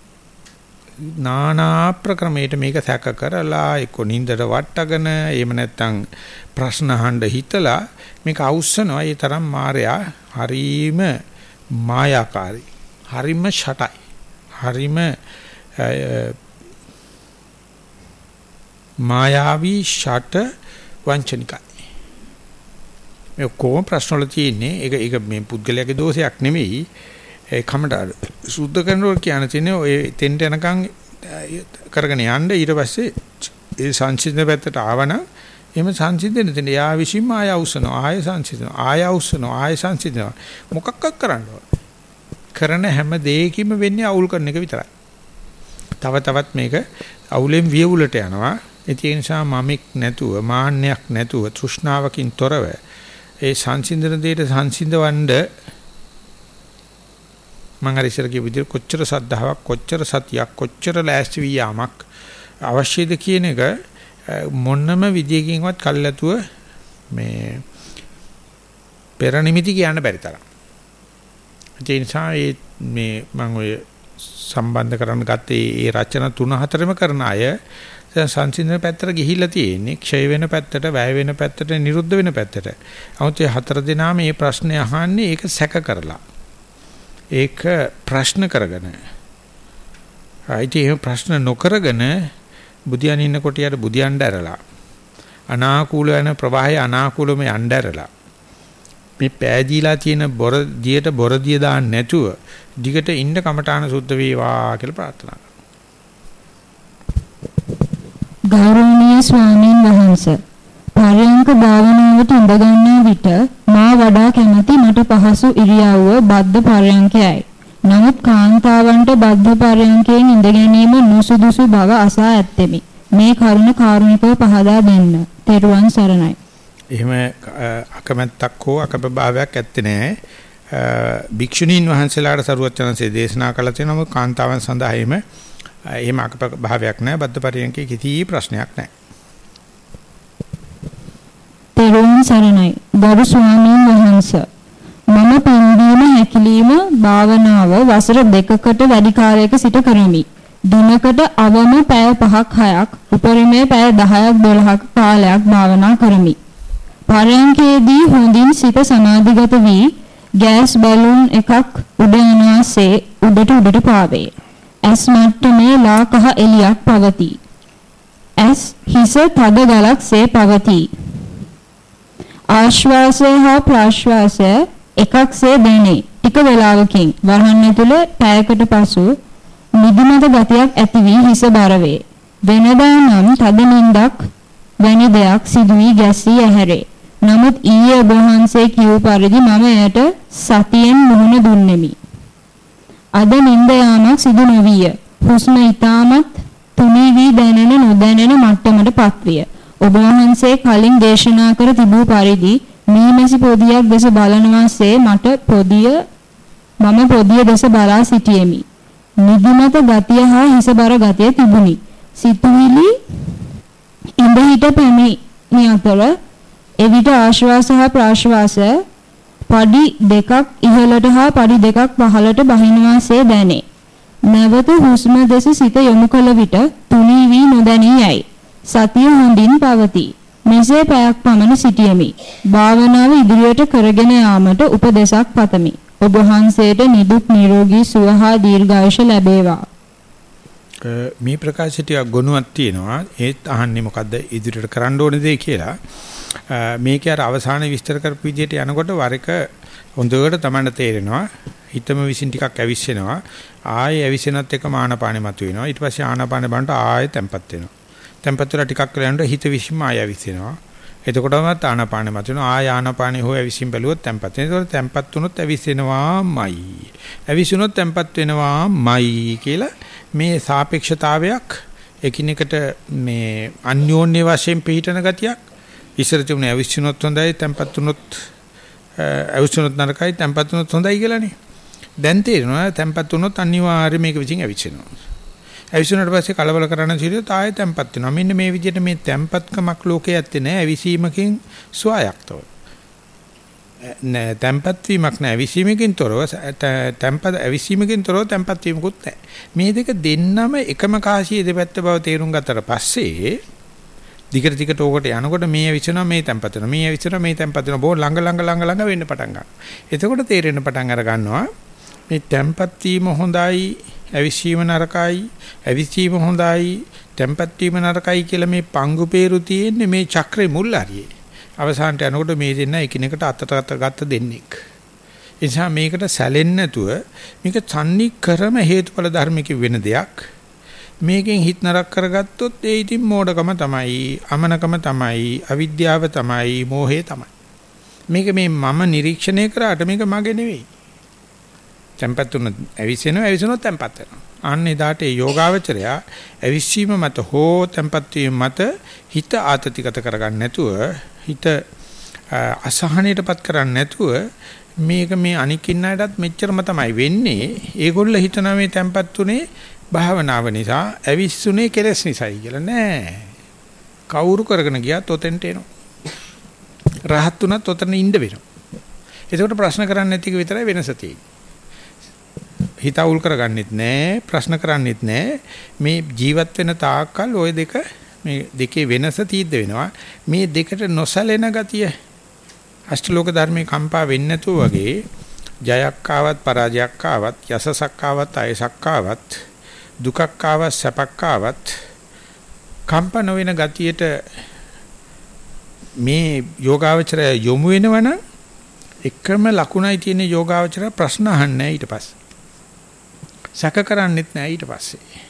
නානා ප්‍රක්‍රමයට මේක සැක කරලා එක්ක නින්දට වට්ටගෙන එහෙම නැත්නම් ප්‍රශ්න අහන්න හිතලා මේක අවුස්සනවා. ඒ තරම් මායя හරීම මායාකාරී. හරීම ෂටයි. හරීම මායාවී ෂට වංචනිකයි. මේ කොහොම ප්‍රශ්න වල තියෙන්නේ. ඒක ඒක මේ පුද්ගලයාගේ දෝෂයක් නෙමෙයි. ඒ කමට සුද්ධ කරනකොට කියන තියෙන්නේ ඔය තෙන්ට යනකම් කරගෙන යන්න ඊට පස්සේ ඒ සංසිඳන පැත්තට ආවනම් එහෙම සංසිඳෙන්න දෙන්න. යා විශ්ීම ආය අවසනවා ආය සංසිඳනවා ආය අවසනවා ආය සංසිඳනවා මොකක්වත් කරන්න කරන හැම දෙයකින්ම වෙන්නේ අවුල් කරන එක විතරයි. තව තවත් මේක අවුලෙන් වියවුලට යනවා. ඒ නිසා මමෙක් නැතුව මාන්නයක් නැතුව තෘෂ්ණාවකින් තොරව ඒ සංසිඳන දෙයට සංසිඳවන්න මම අර ඉස්සර කියපු විදිහට කොච්චර සද්ධාාවක් කොච්චර සතියක් කොච්චර ලෑස්ති වියාමක් අවශ්‍යද කියන එක මොනම විදියකින්වත් කල්ැතුව මේ පෙර නිමිති කියන්න බැරි තරම්. ඒ නිසා මේ මම ඔය සම්බන්ධ කරන්න ගත්තේ ඒ රචන තුන හතරම කරන අය දැන් සංසිඳන පැත්තට ගිහිල්ලා තියෙන්නේ ක්ෂය වෙන පැත්තට වැය වෙන පැත්තට නිරුද්ධ වෙන පැත්තට. 아무ත් මේ හතර දෙනා මේ ප්‍රශ්නේ අහන්නේ ඒක සැක කරලා. ඒක ප්‍රශ්න කරගෙන. ආයිති එහෙම ප්‍රශ්න නොකරගෙන බුදියන් ඉන්න කොටියට බුදියන් දැරලා අනාකූල වෙන ප්‍රවාහය අනාකූලම යන්න ඇරලා මේ පෑදීලා තියෙන බොර දියට බොරදිය දාන්න නැතුව දිගට ඉන්න කමඨාන සුද්ධ වේවා කියලා ප්‍රාර්ථනා කරනවා. ගෞරවනීය ස්වාමීන් වහන්සේ පරයන්ක භාවනාවට ඉඳ ගන්නා විට මා වඩා කැමති මට පහසු ඉරියව්ව බද්ධ පරයන්කයයි. නමුත් කාන්තාවන්ට බද්ධ පරයන්කයෙන් ඉඳ ගැනීම නුසුදුසු බව අසා ඇත්තෙමි. මේ කරුණ කාරුණිකව පහදා දෙන්න. තෙරුවන් සරණයි. එහෙම අකමැත්තක් හෝ අකබභාවයක් ඇත්තේ නැහැ. භික්ෂුණීන් වහන්සේලාට සරුවචනන්සේ දේශනා කළ තියෙනවා කාන්තාවන් සඳහා එහෙම එහෙම අකබභාවයක් නැහැ. බද්ධ පරයන්කේ කිසි ප්‍රශ්නයක් නැහැ. තෙරුවන් සරණයි. ගරු ස්වාමීන් වහන්ස. මම පින්දීම හැකිලිම භාවනාව වසර දෙකකට වැඩි කාලයක සිට කරමි. දිනකට අවම පැය 5ක් 6ක් උපරිමයේ පැය 10ක් 12ක කාලයක් භාවනා කරමි. පරයන්කේදී හොඳින් සිත සමාධිගත වී ගෑස් බැලුන් එකක් උඩ යනවාසේ උඩට උඩට පාවේ. ඇස් මට්ටමේ ලා කහ එලියක් පවතී. ඇස් හිස තද ගලක්සේ පවතී. ආශ්වාසය හා ප්‍රාශ්වාසය එකක්සේ දැනේ. ටික වේලාවකින් වරහන් ඇතුළේ පැයකට පසු නිදිමත ගතියක් ඇති වී හිස බර වේ. වෙනදා නම් තද නින්දක් වැනි දෙයක් සිදුවී ගැසී ඇහැරේ. නමුත් ඊයේ ඔබ වහන්සේ කියූ පරිදි මම එයට සතියෙන් මුහුණ දුන්නෙමි. අද නින්ද යාමක් සිදු නොවිය. හුස්ම ඊටමත් තුනී වී දැනෙන නොදැනෙන මට්ටමටපත් විය. ඔබ වහන්සේ කලින් දේශනා කර තිබූ පරිදි මීමැසි පොදියක් දැස බලනවාසේ මට පොදිය මම පොදිය දැස බලා සිටියෙමි. නිදිමත ගතිය හා හිසබර ගතිය තිබුණි. සිතුවිලි ඉඳ හිට පැමිණි අතර එවිට ආශ්වාස හා ප්‍රාශ්වාස පඩි දෙකක් ඉහළට හා පඩි දෙකක් පහළට බහිනවාසේ දැනේ. නැවත හුස්ම දෙස සිත යොමු කළ විට තුනී වී නොදැනී යයි. සතිය හොඳින් පවතී. මෙසේ පැයක් පමණ සිටියෙමි. භාවනාව ඉදිරියට කරගෙන යාමට උපදෙසක් පතමි. ඔබ වහන්සේට නිදුක් නිරෝගී සුව හා දීර්ඝායුෂ ලැබේවා. මේ ප්‍රකාශිතය ගුණයක් තියෙනවා. ඒත් අහන්නේ මොකද්ද ඉදිරියට කරන්න ඕනේ දෙය කියලා. මේකේ අර අවසානයේ විස්තර කරපු විදිහට යනකොට වර එක හොඳට තමයි තේරෙනවා. හිතම විසින් ටිකක් ඇවිස්සෙනවා. ආයෙ ඇවිස්සෙනත් එක ආනාපානෙ මතුවෙනවා. ඊට පස්සේ ආනාපානෙ බලනට ආයෙ තැම්පත් වෙනවා. Tempat වෙලා ටිකක් වෙලා යනකොට හිත විශ්ීම ආය විසිනවා. එතකොටම ආනාපානෙ මතුවෙනවා. ආය ආනාපානෙ හොය ඇවිසින් බැලුවොත් තැම්පත් වෙනවා. ඒතකොට තැම්පත් වුණොත් ඇවිස්සෙනවාමයි. ඇවිසුනොත් තැම්පත් වෙනවාමයි කියලා මේ සාපේක්ෂතාවයක් එකිනෙකට මේ අන්‍යෝන්‍ය වශයෙන් පිහිටන ගතියක් ඉස්සර තිබුණේ ඇවිස්සුනොත් හොඳයි තැම්පත් වුණොත් ඇවිස්සුනොත් නරකයි තැම්පත් වුණොත් හොඳයි කියලානේ. දැන් තේරෙනවා තැම්පත් වුණොත් අනිවාර්යයෙන් මේක විසින් ඇවිස්සෙනවා. ඇවිස්සුනට පස්සේ කලබල කරන්න සිටියොත් ආයෙ තැම්පත් වෙනවා. මෙන්න මේ විදිහට මේ තැම්පත්කමක් ලෝකේ ඇත්තේ නැහැ. ඇවිසීමකින් ස්වයක්තව. නෑ තැම්පත් වීමක් නෑ ඇවිසීමකින් තොරව තැම්පත් ඇවිසීමකින් තොරව තැම්පත් වීමකුත් නෑ. මේ දෙක දෙන්නම එකම කාසියේ දෙපැත්ත බව තේරුම් ගත්තට පස්සේ දිගට දිගට ඕකට යනකොට මේ විචනවා මේ තැම්පත් වෙනවා මේ විචනවා මේ තැම්පත් වෙනවා බෝ ළඟ ළඟ ළඟ ළඟ වෙන්න පටන් ගන්නවා. එතකොට තේරෙන්න පටන් අර ගන්නවා මේ තැම්පත් වීම හොඳයි ඇවිස්සීම නරකයි ඇවිස්සීම හොඳයි තැම්පත් වීම නරකයි කියලා මේ පංගු peeru තියෙන්නේ මේ චක්‍රේ මුල් හරියේ. අවසානට යනකොට මේ දෙන්න එකිනෙකට අතට අත ගත්ත දෙන්නෙක්. ඒ නිසා මේකට සැලෙන්නේ නැතුව මේක තන්නි කරම හේතුඵල ධර්මික වෙන දෙයක්. මේකෙන් හිත නරක කරගත්තොත් ඒ ඉතින් මෝඩකම තමයි අමනකම තමයි අවිද්‍යාව තමයි මෝහය තමයි. මේක මේ මම නිරීක්ෂණය කරාට මේක මගේ නෙවෙයි. Tempat තුන ඇවිස්සෙනවා ඇවිස්සුනොත් tempat වෙනවා. අන්න එදාට ඒ යෝගාවචරය ඇවිස්සීම මත හෝ tempat වීම මත හිත ආතතිගත කරගන්න නැතුව හිත අසහනයටපත් කරන්නේ නැතුව මේක මේ අනිකින් අයටත් මෙච්චරම තමයි වෙන්නේ. ඒගොල්ල හිතන මේ tempat තුනේ භාවනාව නිසා ඇවිස්සුනේ කෙලස් නිසායි කියලා නෑ. කවුරු කරගෙන ගියත් ඔතෙන්ට එනවා. රහත් උනත් ඔතන ඉන්න වෙනවා. ඒකට ප්‍රශ්න කරන්නේ නැති එක විතරයි වෙනස තියෙන්නේ. හිත අවුල් කරගන්නෙත් නෑ ප්‍රශ්න කරන්නෙත් නෑ. මේ ජීවත් වෙන තාක්කල් ওই දෙක මේ දෙකේ වෙනස තීද්ද වෙනවා. මේ දෙකට නොසැලෙන ගතිය අෂ්ටලෝක ධර්මයේ කම්පා වෙන්නේ නැතුව වගේ ජයක් ආවත් පරාජයක් ආවත් යසසක් ආවත් අයසක් ආවත් දුකක් ආවත් සැපක් ආවත් කම්පන වෙන ගතියට මේ යෝගාවචරය යොමු වෙනවනම් එකම ලකුණයි තියෙන යෝගාවචරය ප්‍රශ්න අහන්නේ ඊට පස්සේ. සැක කරන්නෙත් නෑ ඊට පස්සේ.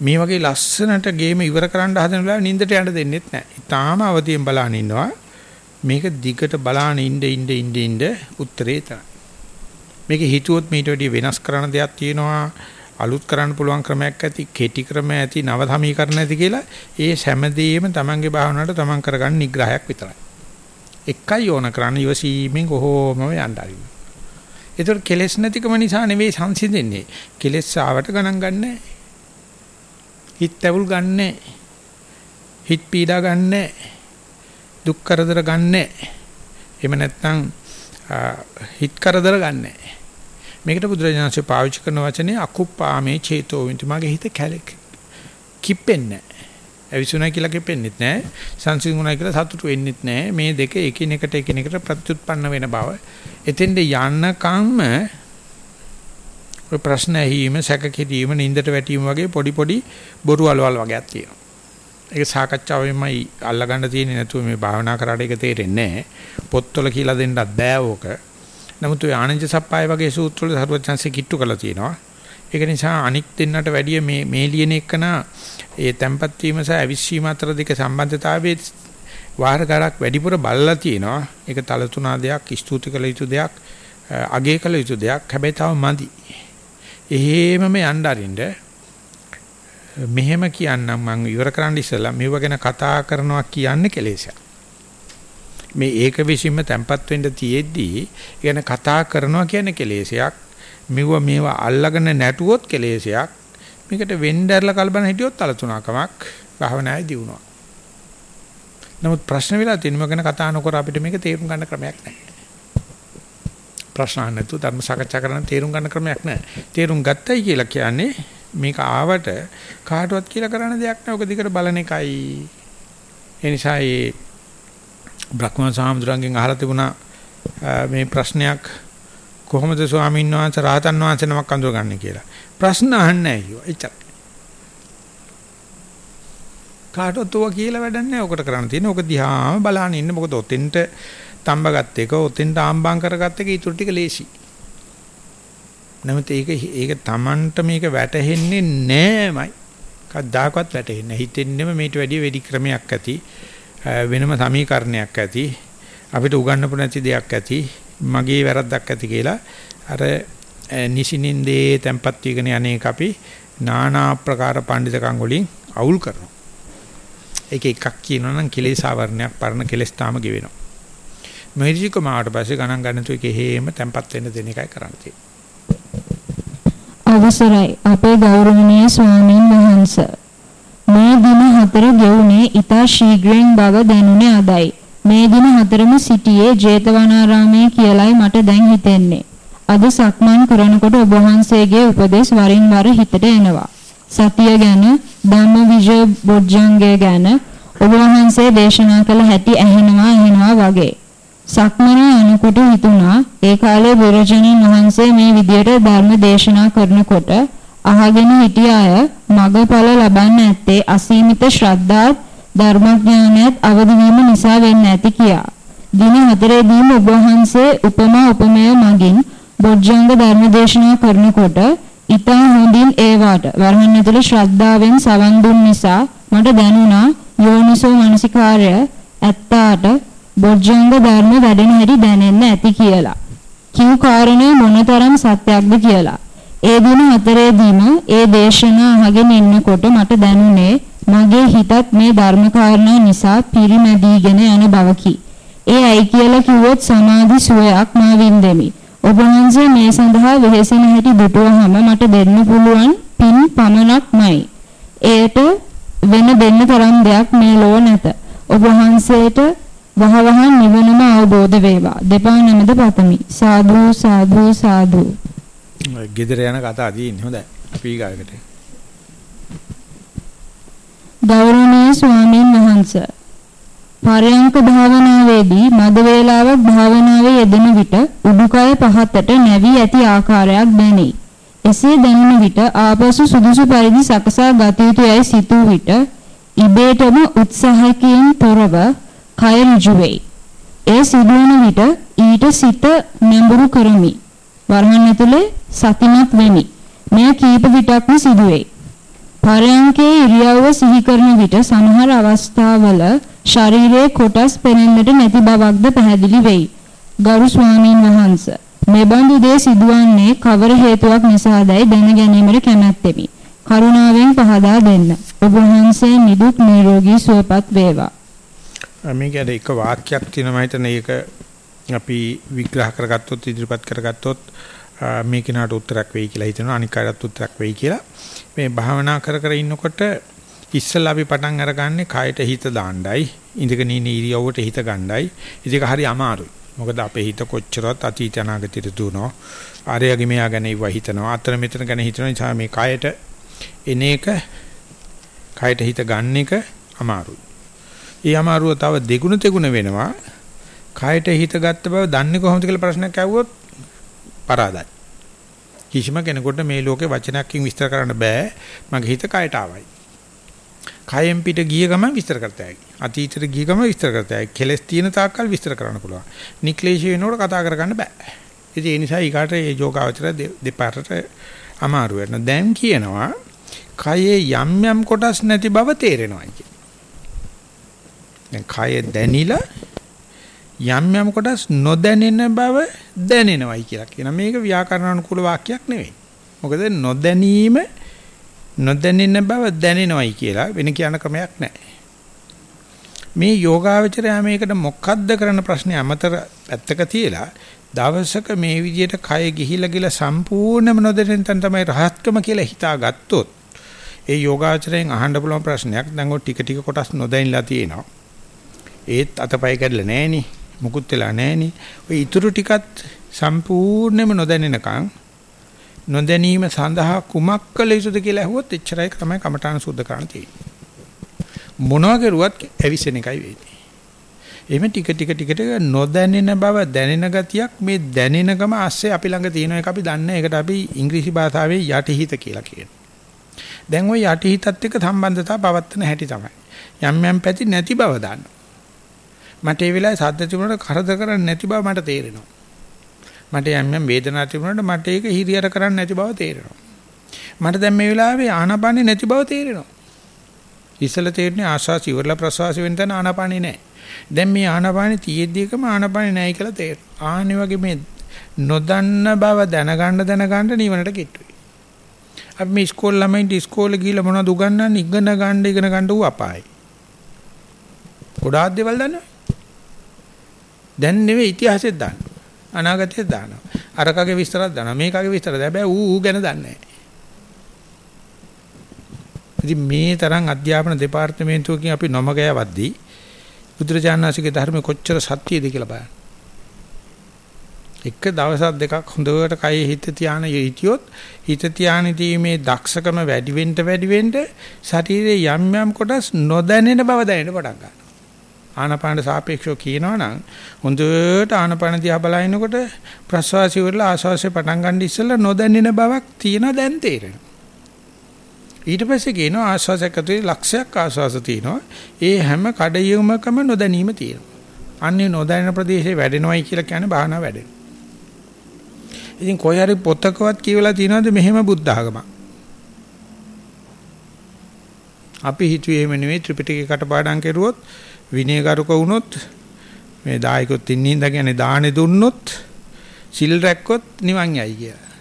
මේ වගේ ලස්සනට ගේම ඉවර කරන්න හදන වෙලාවෙ නින්දට යන්න දෙන්නෙත් නෑ. ඊටාම අවදියෙන් බලන ඉන්නවා. මේක දිගට බලාන ඉන්න ඉන්න ඉන්න ඉන්න උත්තරේ තමයි. මේක හිතුවොත් මීට වැඩිය වෙනස් කරන්න දෙයක් තියෙනවා. අලුත් කරන්න පුළුවන් ක්‍රමයක් ඇති, කෙටි ක්‍රම ඇති, නව සමීකරණ ඇති කියලා ඒ හැමදේම Tamange භාවනාවට Taman කරගන්න නිග්‍රහයක් විතරයි. එකයි ඕන කරන්න ඉවසීමෙන් කොහොමම යන්න ආරින්න. ඒතර කෙලෙස් නැතිකම නිසා නෙවෙයි සංසිඳෙන්නේ. කෙලෙස් ආවට ගණන් ගන්නෑ. හිත ඇවුල් ගන්නෑ. හිත පීඩා ගන්නෑ. දුක් කරදර ගන්නෑ. එහෙම නැත්නම් හිත කරදර ගන්නෑ. මේකට බුදුරජාණන්සේ පාවිච්චි කරන වචනේ අකුප්පාමේ චේතෝ වින්ති මගේ හිත කැලෙක් කිප්පෙන්නේ ඇවිසුණා කියලා කිපෙන්නෙත් නැහැ. සංසිඳුණා කියලා සතුටු වෙන්නෙත් නැහැ. මේ දෙක එකිනෙකට එකිනෙකට ප්‍රත්‍යুৎපන්න වෙන බව. එතෙන්ද යන්නකම්ම ඔය ප්‍රශ්න ඇහිීම, සැක කිරීම, නින්දට වැටීම වගේ පොඩි පොඩි බොරු අලවල් වගේක් තියෙනවා. ඒක සාකච්ඡාවෙමයි අල්ලගන්න තියෙන්නේ නැතුව මේ භාවනා කරාට ඒක තේරෙන්නේ නැහැ. පොත්වල කියලා දෙන්නත් බෑ ඕක. නමුත් ඔය ආනන්ද සප්පාය වගේ සූත්‍ර වල සර්වචන්සේ කිට්ටු කරලා තියෙනවා. ඒක නිසා අනික් දෙන්නට වැඩිය මේ මේ ලියන එකන ඒ tempat වීම සහ අවිශ්වීම අතර දෙක සම්බන්ධතාවයේ වාර ගානක් වැඩිපුර බලලා තියෙනවා. ඒක තල තුනා දෙයක්, ස්තුති කළ යුතු දෙයක්, අගය කළ යුතු දෙයක්. හැබැයි තව මදි. එහෙමම යන්න අරින්න මෙහෙම කියන්නම් මම ඉවර කරන්න ඉස්සෙල්ලා මේව ගැන කතා කරනවා කියන්නේ කෙලෙසයක්. මේ ඒක විසින්ම තැම්පත් වෙන්න තියෙද්දී ගැන කතා කරනවා කියන්නේ කෙලෙසයක්. මෙව මේවා අල්ලගෙන නැටුවොත් කෙලෙසයක්. මේකට වෙන්ඩර්ලා කල්පන හිටියොත් තලතුණකමක් භාවනායේ දිනුවා. නමුත් ප්‍රශ්න වෙලා තියෙන මම ගැන කතා නොකර අපිට මේක තේරුම් ගන්න ක්‍රමයක් නැහැ. ප්‍රශ්න නැතු ධර්ම සාකච්ඡා කරන්න තේරුම් ගන්න ක්‍රමයක් නැහැ. තේරුම් ගත්තයි කියලා කියන්නේ මේක ආවට කාටවත් කියලා කරන්න දෙයක් නැහැ. ඔක දිගට බලන එකයි. ඒ නිසා මේ බ්‍රහ්ම සාමුද්‍රංගෙන් අහලා තිබුණා මේ ප්‍රශ්නයක් කොහොමද ස්වාමීන් වහන්සේ රහතන් වහන්සේ නමක් අඳුරගන්නේ කියලා. ප්‍රශ්න අහන්නේ නැහැ කිව්වා. එච්චරයි. කාටවත් ඔවා කියලා වැඩක් නැහැ. ඔකට කරන්න තියෙන. ඔක දිහාම බලන්න ඉන්න. මොකද ඔතෙන්ට තම්බ ගත්ත එක, ඔතෙන්ට ආම්බම් කරගත්ත එක ඊටු ටික ලේසි. නමුත් ඒක ඒක Tamanට මේක වැටහෙන්නේ නෑමයි. කවදාකවත් වැටහෙන්නේ නැහැ. හිතෙන්නෙම මේට වැඩිය වෙඩි ක්‍රමයක් ඇති. වෙනම සමීකරණයක් ඇති අපිට උගන්වපු නැති දෙයක් ඇති මගේ වැරද්දක් ඇති කියලා අර නිසිනින්දේ tempat වීගෙන අනේක අපි নানা ආකාර පඬිතකම් වලින් අවුල් කරනවා. ඒක එකක් කියනවා නම් කෙලෙස් ආවරණයක් පරණ කෙලෙස් තාම ගෙවෙනවා. මෙහිදීක මාට පස්සේ ගණන් ගන්න තු එක හේම tempat වෙන්න දෙන එකයි කරන්න තියෙන්නේ. අවසරයි අපේ ගෞරවනීය ස්වාමීන් වහන්සේ මේ දින හතර ගෙවුනේ ඊතා ශීඝ්‍රයෙන් බව දැනුනේ අදයි. මේ දින හතරම සිටියේ ජේතවනාරාමයේ කියලයි මට දැන් හිතෙන්නේ. අද සක්මන් කරනකොට ඔබ වහන්සේගේ උපදේශ වරින් වර හිතට එනවා. සතිය ගැන, ධම්මවිජය බොජ්ජංගය ගැන ඔබ වහන්සේ දේශනා කළ හැටි ඇහෙනවා ඇහෙනවා වගේ. සක්මනේ යනකොට හිතුණා ඒ කාලේ බුදුරජාණන් වහන්සේ මේ විදියට ධර්ම දේශනා කරනකොට අහගෙන හිටිය අය මගඵල ලබන්න ඇත්තේ අසීමිත ශ්‍රද්ධාත් ධර්මඥානයත් අවදි වීම නිසා වෙන්න ඇති කියා. දින හතරේදීම ඔබ වහන්සේ උපමා උපමය මගින් බොජ්ජංග ධර්ම දේශනා කරනකොට ඊටා හොඳින් ඒවාට වරහන් ඇතුළේ ශ්‍රද්ධාවෙන් සවන් දුන් නිසා මට දැනුණා යෝනිසෝ මනසිකාර්ය ඇත්තාට බොජ්ජංග ධර්ම වැඩෙන හැටි දැනෙන්න ඇති කියලා. කිව් කාරණේ මොනතරම් සත්‍යක්ද කියලා. ඒ දින හතරේදීම ඒ දේශනා අහගෙන ඉන්නකොට මට දැනුනේ මගේ හිතත් මේ ධර්ම කාරණා නිසා පිරිමැදීගෙන යන බවකි. ඒ ඇයි කියලා කිව්වොත් සමාධි සුවයක් මා වින්දෙමි. ඔබ වහන්සේ මේ සඳහා වෙහෙසෙන හැටි දුටුවහම මට දෙන්න පුළුවන් පින් පමණක්මයි. එයට වෙන දෙන්න තරම් දෙයක් මේ ලෝ නැත. ඔබ වහන්සේට වහවහ නිවනම අවබෝධ වේවා. දෙපා නමද පතමි. සාදු සාදු සාදු. ගෙදර යන කතා තියෙන්නේ හොඳයි. අපි ඊගායකට. ගෞරවනීය ස්වාමීන් වහන්සේ පරයන්ක භාවනාවේදී මද වේලාවක් භාවනාවේ යෙදෙන විට උඩුකය පහතට නැවී ඇති ආකාරයක් දැනේ. එසේ දැනෙන විට ආපසු සුදුසු පරිදි සකසා ගත යුතුයයි සිතූ විට ඉබේටම උත්සාහයෙන් තොරව කය ඍජු වෙයි. ඒ සිදුවන විට ඊට සිත නැඹුරු කරමි. වරහන් ඇතුලේ සතිමත් වෙමි. මෙය කීප විටක්ම සිදුවේ. පරයන්කේ ඉරියව්ව සිහි කරන විට සමහර අවස්ථාවල ශරීරයේ කොටස් පෙනෙන්නට නැති බවක්ද පැහැදිලි වෙයි. ගරු ස්වාමීන් වහන්ස මෙබඳු දේ සිදුවන්නේ කවර හේතුවක් නිසාදයි දැන ගැනීමට කැමැත්තෙමි. කරුණාවෙන් පහදා දෙන්න. ඔබ වහන්සේ නිදුක් නිරෝගී සුවපත් වේවා. මේක එක වාක්‍යයක් තියෙනවා හිතන ඒක අපි විග්‍රහ කරගත්තොත් ඉදිරිපත් කරගත්තොත් මේ කෙනාට උත්තරයක් වෙයි කියලා හිතනවා අනික් අයටත් උත්තරයක් වෙයි කියලා. මේ භාවනා කර කර ඉන්නකොට ඉස්සල්ලා අපි පටන් අරගන්නේ කයට හිත දාණ්ඩයි ඉඳගෙන ඉන්න ඉරියව්වට හිත ගණ්ඩයි. ඉතින් හරි අමාරුයි. මොකද අපේ හිත කොච්චරවත් අතීත අනාගතයට දුවනවා. ආරයගේ මෙයා ගැන ඉව හිතනවා. අතර මෙතන ගැන හිතන නිසා මේ කයට එන එක කයට හිත ගන්න එක අමාරුයි. ඒ අමාරුව තව දෙගුණ තෙගුණ වෙනවා. කයට හිත ගත්ත බව දන්නේ කොහොමද කියලා ප්‍රශ්නයක් ඇහුවොත් පරාදයි කිසිම කෙනෙකුට මේ ලෝකේ වචනයකින් විස්තර කරන්න බෑ මගේ හිත කයට ආවයි කයෙන් පිට ගිය ගමන් විස්තර කරතයි. අතීතයට ගිය ගමන් විස්තර කරතයි. කෙලස් තියෙන තාක්කල් විස්තර කරන්න පුළුවන්. නික්ලේශී වෙනකොට කතා කරගන්න බෑ. ඉතින් ඒ නිසා ඊකට මේ යෝගාවචර දෙපාරට අමාරු වෙනවා. දැන් කියනවා කයේ යම් යම් කොටස් නැති බව තේරෙනවා කිය. දැන් කය දැනිලා යම් යම් කොටස් නොදැනෙන බව දැනෙනවයි කියලා කියන මේක ව්‍යාකරණ අනුකූල වාක්‍යයක් නෙවෙයි. මොකද නොදැනීම නොදැනෙන බව දැනෙනවයි කියලා වෙන කියන ක්‍රමයක් නැහැ. මේ යෝගාවචරය මේකට මොකද්ද කරන ප්‍රශ්නේ අමතර පැත්තක තියලා දවසක මේ විදිහට කය ගිහිලා ගිලා සම්පූර්ණයෙන්ම නොදැනෙන තැන තමයි රහත්කම කියලා හිතාගත්තොත් ඒ යෝගාචරයෙන් අහන්න පුළුවන් ප්‍රශ්නයක් දැන් ඔය ටික ටික කොටස් නොදැනිලා තියෙනවා. ඒත් අතපය කැඩලා නැහෙනි. මුකුත් වෙලා නැහෙනි. ඔය ඊටු ටිකත් සම්පූර්ණයෙන්ම නොදැනෙනකන් නොදැනීම සඳහා කුමක් කළ යුතුද කියලා අහුවොත් එච්චරයි තමයි කමඨාන සුද්ධ කරන්න තියෙන්නේ. මොනවා කරුවත් ඇවිසෙන එකයි වෙන්නේ. එහෙම ටික ටික ටික ටික නොදැනෙන බව දැනෙන ගතියක් මේ දැනෙනකම ASCII අපි ළඟ තියෙන එක අපි දන්නේ. ඒකට අපි ඉංග්‍රීසි භාෂාවේ යටිහිත කියලා කියනවා. දැන් ওই යටිහිතත් එක්ක සම්බන්ධතාව පවත්වන හැටි තමයි. යම් යම් පැති නැති බව දන්නවා. මට ඒ වෙලාවේ සද්ද තිබුණාට කරදර කරන්නේ නැති බව මට තේරෙනවා. මට යම් යම් වේදනාවක් තිබුණාට මට ඒක හිරියර කරන්න නැති බව තේරෙනවා. මට දැන් මේ වෙලාවේ ආනපන්නේ නැති බව තේරෙනවා. ඉස්සල තේරෙන්නේ ආශාස ඉවරලා ප්‍රසවාස වෙන තැන ආනාපානෙ නැහැ. දැන් මේ ආනාපානෙ තියෙද්දි එකම ආනාපානෙ නැහැ කියලා තේරෙනවා. ආන්නේ වගේ මේ නොදන්න බව දැනගන්න දැනගන්න නිවනට කිට්ටුයි. අපි මේ ඉස්කෝල ළමයින්ට ඉස්කෝලේ ගිහිල්ලා මොනවද උගන්වන්නේ ඉගෙන ගන්න ඉගෙන ගන්න ඌ අපායි. ගොඩාක් දේවල් දන්නවා. දැන් නෙවෙයි ඉතිහාසෙත් දානවා. අනාගතයේත් දානවා. අරකගේ විස්තරත් දානවා. මේකගේ විස්තර දැබෑ ඌ ඌ ගැන දන්නේ නැහැ. ඉතින් මේ තරම් අධ්‍යාපන දෙපාර්තමේන්තුවකින් අපි නොමග යවද්දී බුදුරජාණන්සේගේ ධර්ම කොච්චර සත්‍යද කියලා බලන්න. එක දවසක් දෙකක් හොඳට කයෙ හිත තියාන හිටියොත් හිත තියාන දීමේ දක්ෂකම වැඩි වෙන්න වැඩි වෙන්න ශරීරයේ යම් යම් කොටස් නොදැනෙන බව දැනෙන්න පටන් ගන්නවා. ආනපාන සාපේක්ෂව කියනවා නම් හොඳට ආනපාන දිහා බලනකොට ප්‍රසවාසය වල ආශ්වාසය පටන් ගන්න ඉස්සෙල්ලා නොදැනෙන බවක් තියෙන දැන් තේරෙනවා. ඊට පස්සේ කියනවා ආශ්වාසයක් ඇතුලේ ලක්ෂයක් ආශ්වාස තියෙනවා. ඒ හැම කඩයුමකම නොදැනීම තියෙනවා. අන්නේ නොදැනෙන ප්‍රදේශේ වැඩෙනවයි කියලා කියන්නේ භාවනාව වැඩෙන. ඉතින් කොයි හරි පොතකවත් කියවලා තියෙනවද මෙහෙම බුද්ධ ආගමක්? අපි හිතුවේ එහෙම නෙවෙයි ත්‍රිපිටකේ කටපාඩම් කරුවොත් විනයගරුක වුණොත් මේ දායකොත් ඉන්නේ ඉඳ කියන්නේ දාහනේ දුන්නොත් සිල් රැක්කොත් නිවන් යයි කියලා.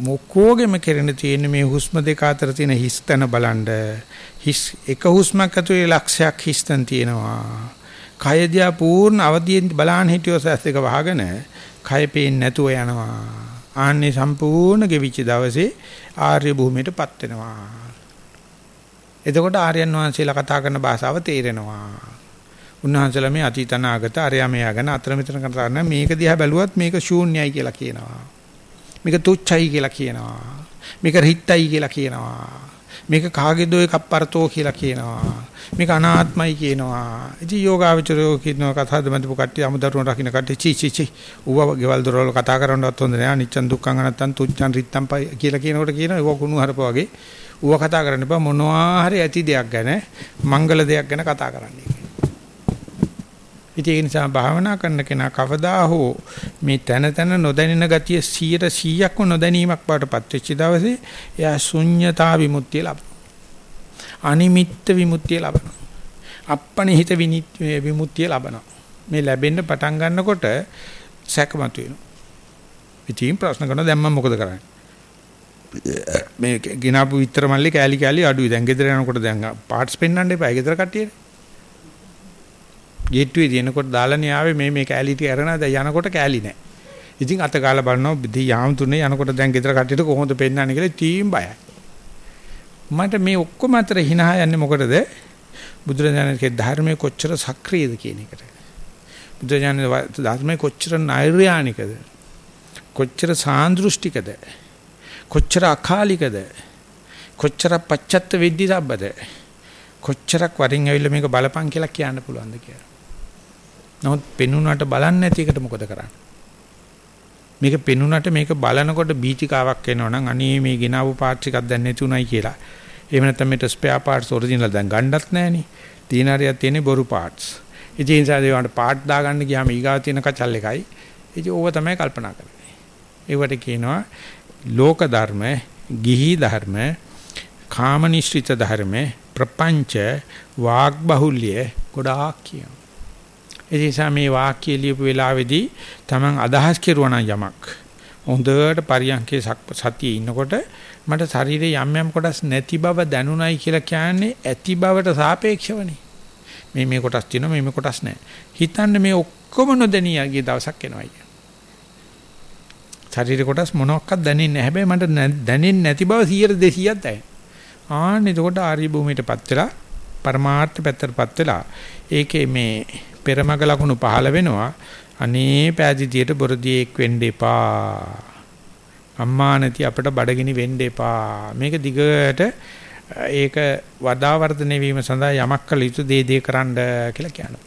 මොකෝගෙම කෙරෙන තියෙන මේ හුස්ම දෙක අතර තියෙන හිස්තන බලන්න හිස් එක හුස්මක් ඇතුලේ ලක්ෂයක් හිස්තන් තියෙනවා. කය දිහා පූර්ණ අවදියෙන් බලන්න හිටියොත් ඇස් දෙක වහගෙන කය පේන්නේ නැතුව යනවා. ආන්නේ සම්පූර්ණ ගෙවිච්ච දවසේ ආර්ය භූමියටපත් වෙනවා. එතකොට ආර්යයන් වහන්සේලා කතා කරන භාෂාව තේරෙනවා උන්වහන්සේලා මේ අතීත අනාගත අරයා මෙයා ගැන අතර මෙතන කරන මේක දිහා බැලුවත් මේක ශූන්‍යයි කියලා කියනවා මේක තුච්චයි කියලා කියනවා. මේක රිත්තයි කියලා කියනවා. මේක කාගේදෝ එකක් පරතෝ කියලා කියනවා. මේක අනාත්මයි කියනවා. ඉතින් යෝගාවචරයෝ කියනවා කතාවද මැදපු කට්ටිය අමුදරුවන් රකින්න කට්ටිය චී චී චී ඌව ගෙවල් දොරවල් කතා කරන්නවත් හොඳ නෑ. අනිච්චන් දුක්ඛං අනත්තං තුච්චන් රිත්තං කියලා කියනකොට කියනවා ඒක කුණු හරප වගේ. ඌව කතා කරන්න එපා මොනවා හරි ඇති දෙයක් ගැන මංගල දෙයක් ගැන කතා කරන්න. ඉතින් ඒ නිසා භාවනා කරන කෙනා කවදා හෝ මේ තන තන නොදැනෙන ගතිය 100%ක්ම නොදැනීමක් බවටපත් වෙච්ච දවසේ එයා ශුන්්‍යතා විමුක්තිය ලබනවා. අනිමිත්ත විමුක්තිය ලබනවා. අප්පනිහිත විමුක්තිය ලබනවා. මේ ලැබෙන්න පටන් ගන්නකොට සැකමතු වෙනවා. ඉතින් ප්‍රශ්න කරනවා දැන් මම මොකද කරන්නේ? මේ ගිනාපු විතර මල්ලේ කෑලි කෑලි අඩුයි. දැන් ගෙදර යනකොට දැන් පාර්ට්ස් පෙන්වන්න එපා. ගෙදර කට්ටියට. ගේට්ටුවේ දිනකොට දාලානේ ආවේ මේ මේ කෑලි ටික අරනවා දැන් යනකොට කෑලි නැහැ. ඉතින් අත ගාලා බලනවා දී යාම් තුනේ යනකොට දැන් ගෙදර කට්ටියට කොහොමද පෙන්නන්නේ කියලා තීම් බයයි. මට මේ ඔක්කොම අතර hina යන්නේ මොකටද? බුදුරජාණන්ගේ ධර්මයේ කොච්චර සක්‍රියද කියන එකට. බුදුරජාණන් ධර්මයේ කොච්චර නෛර්යානිකද? කොච්චර සාන්දෘෂ්ටිකද? කොච්චර අකාලිකද? කොච්චර පච්චත්ත වෙද්දි සබ්බද? කොච්චරක් වරින් ඇවිල්ලා මේක බලපං කියලා කියන්න පුළුවන්ද කියලා. නමුත් පෙනුනට බලන්නේ නැති එකට මොකද කරන්නේ? මේක පෙනුනට මේක බලනකොට බීචිකාවක් එනවා නම් අනේ මේ ගෙනාවු පාර්ට්ස් එකක් දැන් නැති උනායි කියලා. එහෙම නැත්නම් මේට ස්පෙයා පාර්ට්ස් ඔරිජිනල් දැන් ගන්නත් නැහනේ. තියෙන හරියක් තියෙන්නේ බොරු පාර්ට්ස්. ඉතින් ඒ නිසා ඒවට පාර්ට් දාගන්න ගියාම ඊගාව තියෙන කචල් එකයි. ඉතින් ඕව තමයි කල්පනා කරන්නේ. ඒවට කියනවා ලෝක ධර්ම, ගිහි ධර්ම, කාමනිශ්චිත ධර්ම, ප්‍රපංච, වාග් බහුල්‍ය ගොඩාක් කියනවා. ඒ නිසා මේ වාක්‍ය ලියපු වෙලාවේදී Taman අදහස් කෙරුවා නම් යමක් හොඳට පරියන්කේ සතියේ ඉන්නකොට මට ශරීරයේ යම් යම් කොටස් නැති බව දැනුණයි කියලා කියන්නේ ඇති බවට සාපේක්ෂවනේ. මේ මේ කොටස් තියෙනවා මේ මේ කොටස් නැහැ. හිතන්න මේ ඔක්කොම නොදැනියගේ දවසක් එනවා කිය. ශරීර කොටස් මොනක්වත් දැනෙන්නේ නැහැ. හැබැයි මට දැනෙන්නේ නැති බව 100 200ක් දැනෙනවා. ආන්න එතකොට ආර්ය භූමියටපත් වෙලා පරමාර්ථ පැත්තටපත් වෙලා ඒකේ මේ පෙරමග ලකුණු පහළ වෙනවා. අනේ පෑදිතියට බොරදියෙක් වෙන්න එපා. අම්මා නැති අපට බඩගිනි වෙන්න එපා. මේක දිගට ඒක වඩා වර්ධනය වීම සඳහා යමක් කළ යුතු දේ දේ කරන්න කියලා කියනවා.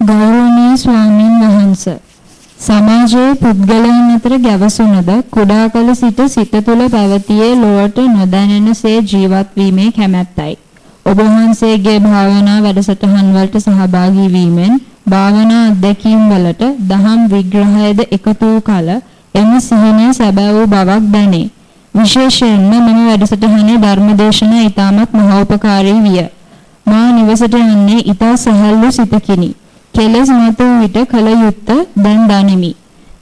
ගෞරවනීය ස්වාමීන් වහන්සේ සමාජයේ පුද්ගලයන් අතර ගැවසුනද කුඩා කල සිට සිත තුළ පැවතියේ ලොවට නොදැනෙනසේ ජීවත් වීමේ කැමැත්තයි. ඔබ වහන්සේගේ භාවනා වැඩසටහන් වලට සහභාගී වීමෙන් භාවනා අධ්‍යක්ීම් වලට දහම් විග්‍රහයද එකතු කල එම සිහිනය සැබෑ වූ බවක් දැනේ. විශේෂයෙන්ම මෙම වැඩසටහනේ ධර්මදේශනා ඊටමත් මහෝපකාරී විය. මා නිවසට යන්නේ ඊතා සහැල්ලු සිතකිනි. කෙලස් මත විට කල යුත්ත දැන් දනිමි.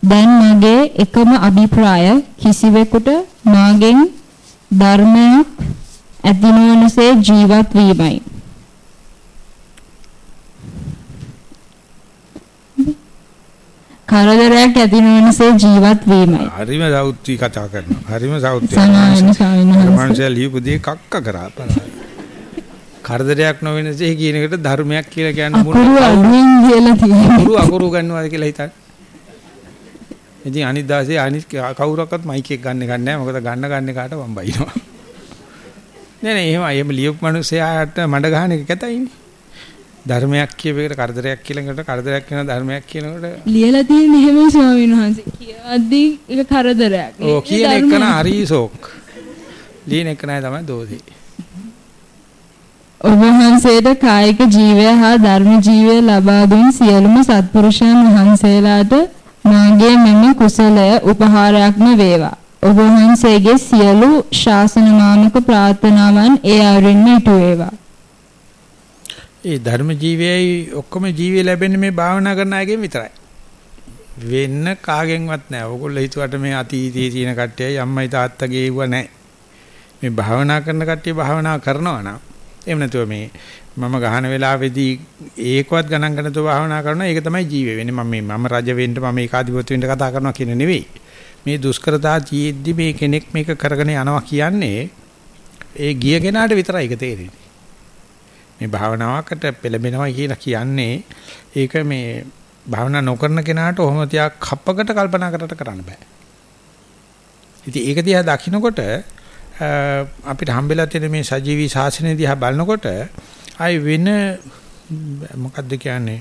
දැන් මගේ එකම අභිප්‍රාය කිසිවෙකුට මාගෙන් ධර්මයක් ඇති නොවනසේ ජීවත් වීමයි. කරදරයක් ඇති නොවනසේ ජීවත් වීමයි. හරිම සෞත්වි කතා කරනවා. හරිම සෞත්වි. සමාන ස්වාමීන් වහන්සේ. මනුෂ්‍යයා ලියපු දේ කක්ක කරා කරදරයක් නොවෙනසේ කියන එකට ධර්මයක් කියලා කියන්නේ අකුරු අඩුවෙන් කියලා තියෙනවා. අකුරු අකුරු ගන්නවා කියලා හිතන්න. ඉතින් අනිත් දවසේ අනිත් කවුරක්වත් මයික් එක ගන්න ගන්න නැහැ. මොකද ගන්න ගන්න කාට වම්බයිනවා. නෑ නෑ එහෙම එහෙම ලියපු මිනිස්සයාට මඩ ගහන එක කැතයිනේ. ධර්මයක් කියව එකට කරදරයක් කියලාකට කරදරයක් කියන ධර්මයක් කියනකොට ලියලා තියෙන එහෙම ස්වාමීන් වහන්සේ කියවද්දී ඒක කරදරයක්. ඕ කියන එක න හරිසෝක්. ලියන එක නෑ තමයි දෝෂේ. ඔබ වහන්සේට කායික ජීවය හා ධර්ම ජීවය ලබා දුන් සියලුම සත්පුරුෂයන් වහන්සේලාට මාගේ මෙම කුසලය උපහාරයක්ම වේවා. ඔබ වහන්සේගේ සියලු ශාසනනාමක ප්‍රාර්ථනාවන් ඒ අයුරින්ම ඉටු වේවා. ඒ ධර්ම ජීවයයි ඔක්කොම ජීවය ලැබෙන්නේ මේ භාවනා කරන අයගෙන් විතරයි. වෙන්න කාගෙන්වත් නැහැ. ඕගොල්ලෝ හිතුවට මේ අතීතයේ තියෙන කට්ටියයි අම්මයි තාත්තගේ ඒව නැහැ. මේ භාවනා කරන කට්ටිය භාවනා කරනවා නම් එහෙම නැතුව මේ මම ගහන වෙලාවේදී ඒකවත් ගණන් ගන්නතෝ භාවනා කරනවා ඒක තමයි ජීවය වෙන්නේ. මම මේ මම රජ වෙන්න මම ඒකාධිපති වෙන්න කතා කරනවා කියන නෙවෙයි. මේ දුෂ්කරතා ජීෙද්දි මේ කෙනෙක් මේක කරගෙන යනවා කියන්නේ ඒ ගිය කෙනාට විතරයි ඒක තේරෙන්නේ. මේ භාවනාවකට පෙළඹෙනවා කියලා කියන්නේ ඒක මේ භාවනා නොකරන කෙනාට ඔහොම තියා කප්පකට කල්පනා කරට කරන්න බෑ. ඉතින් ඒක දිහා දකින්නකොට අපිට හම්බෙලා තියෙන මේ සජීවී ශාසනය දිහා බලනකොට ආයි වෙන මොකද්ද කියන්නේ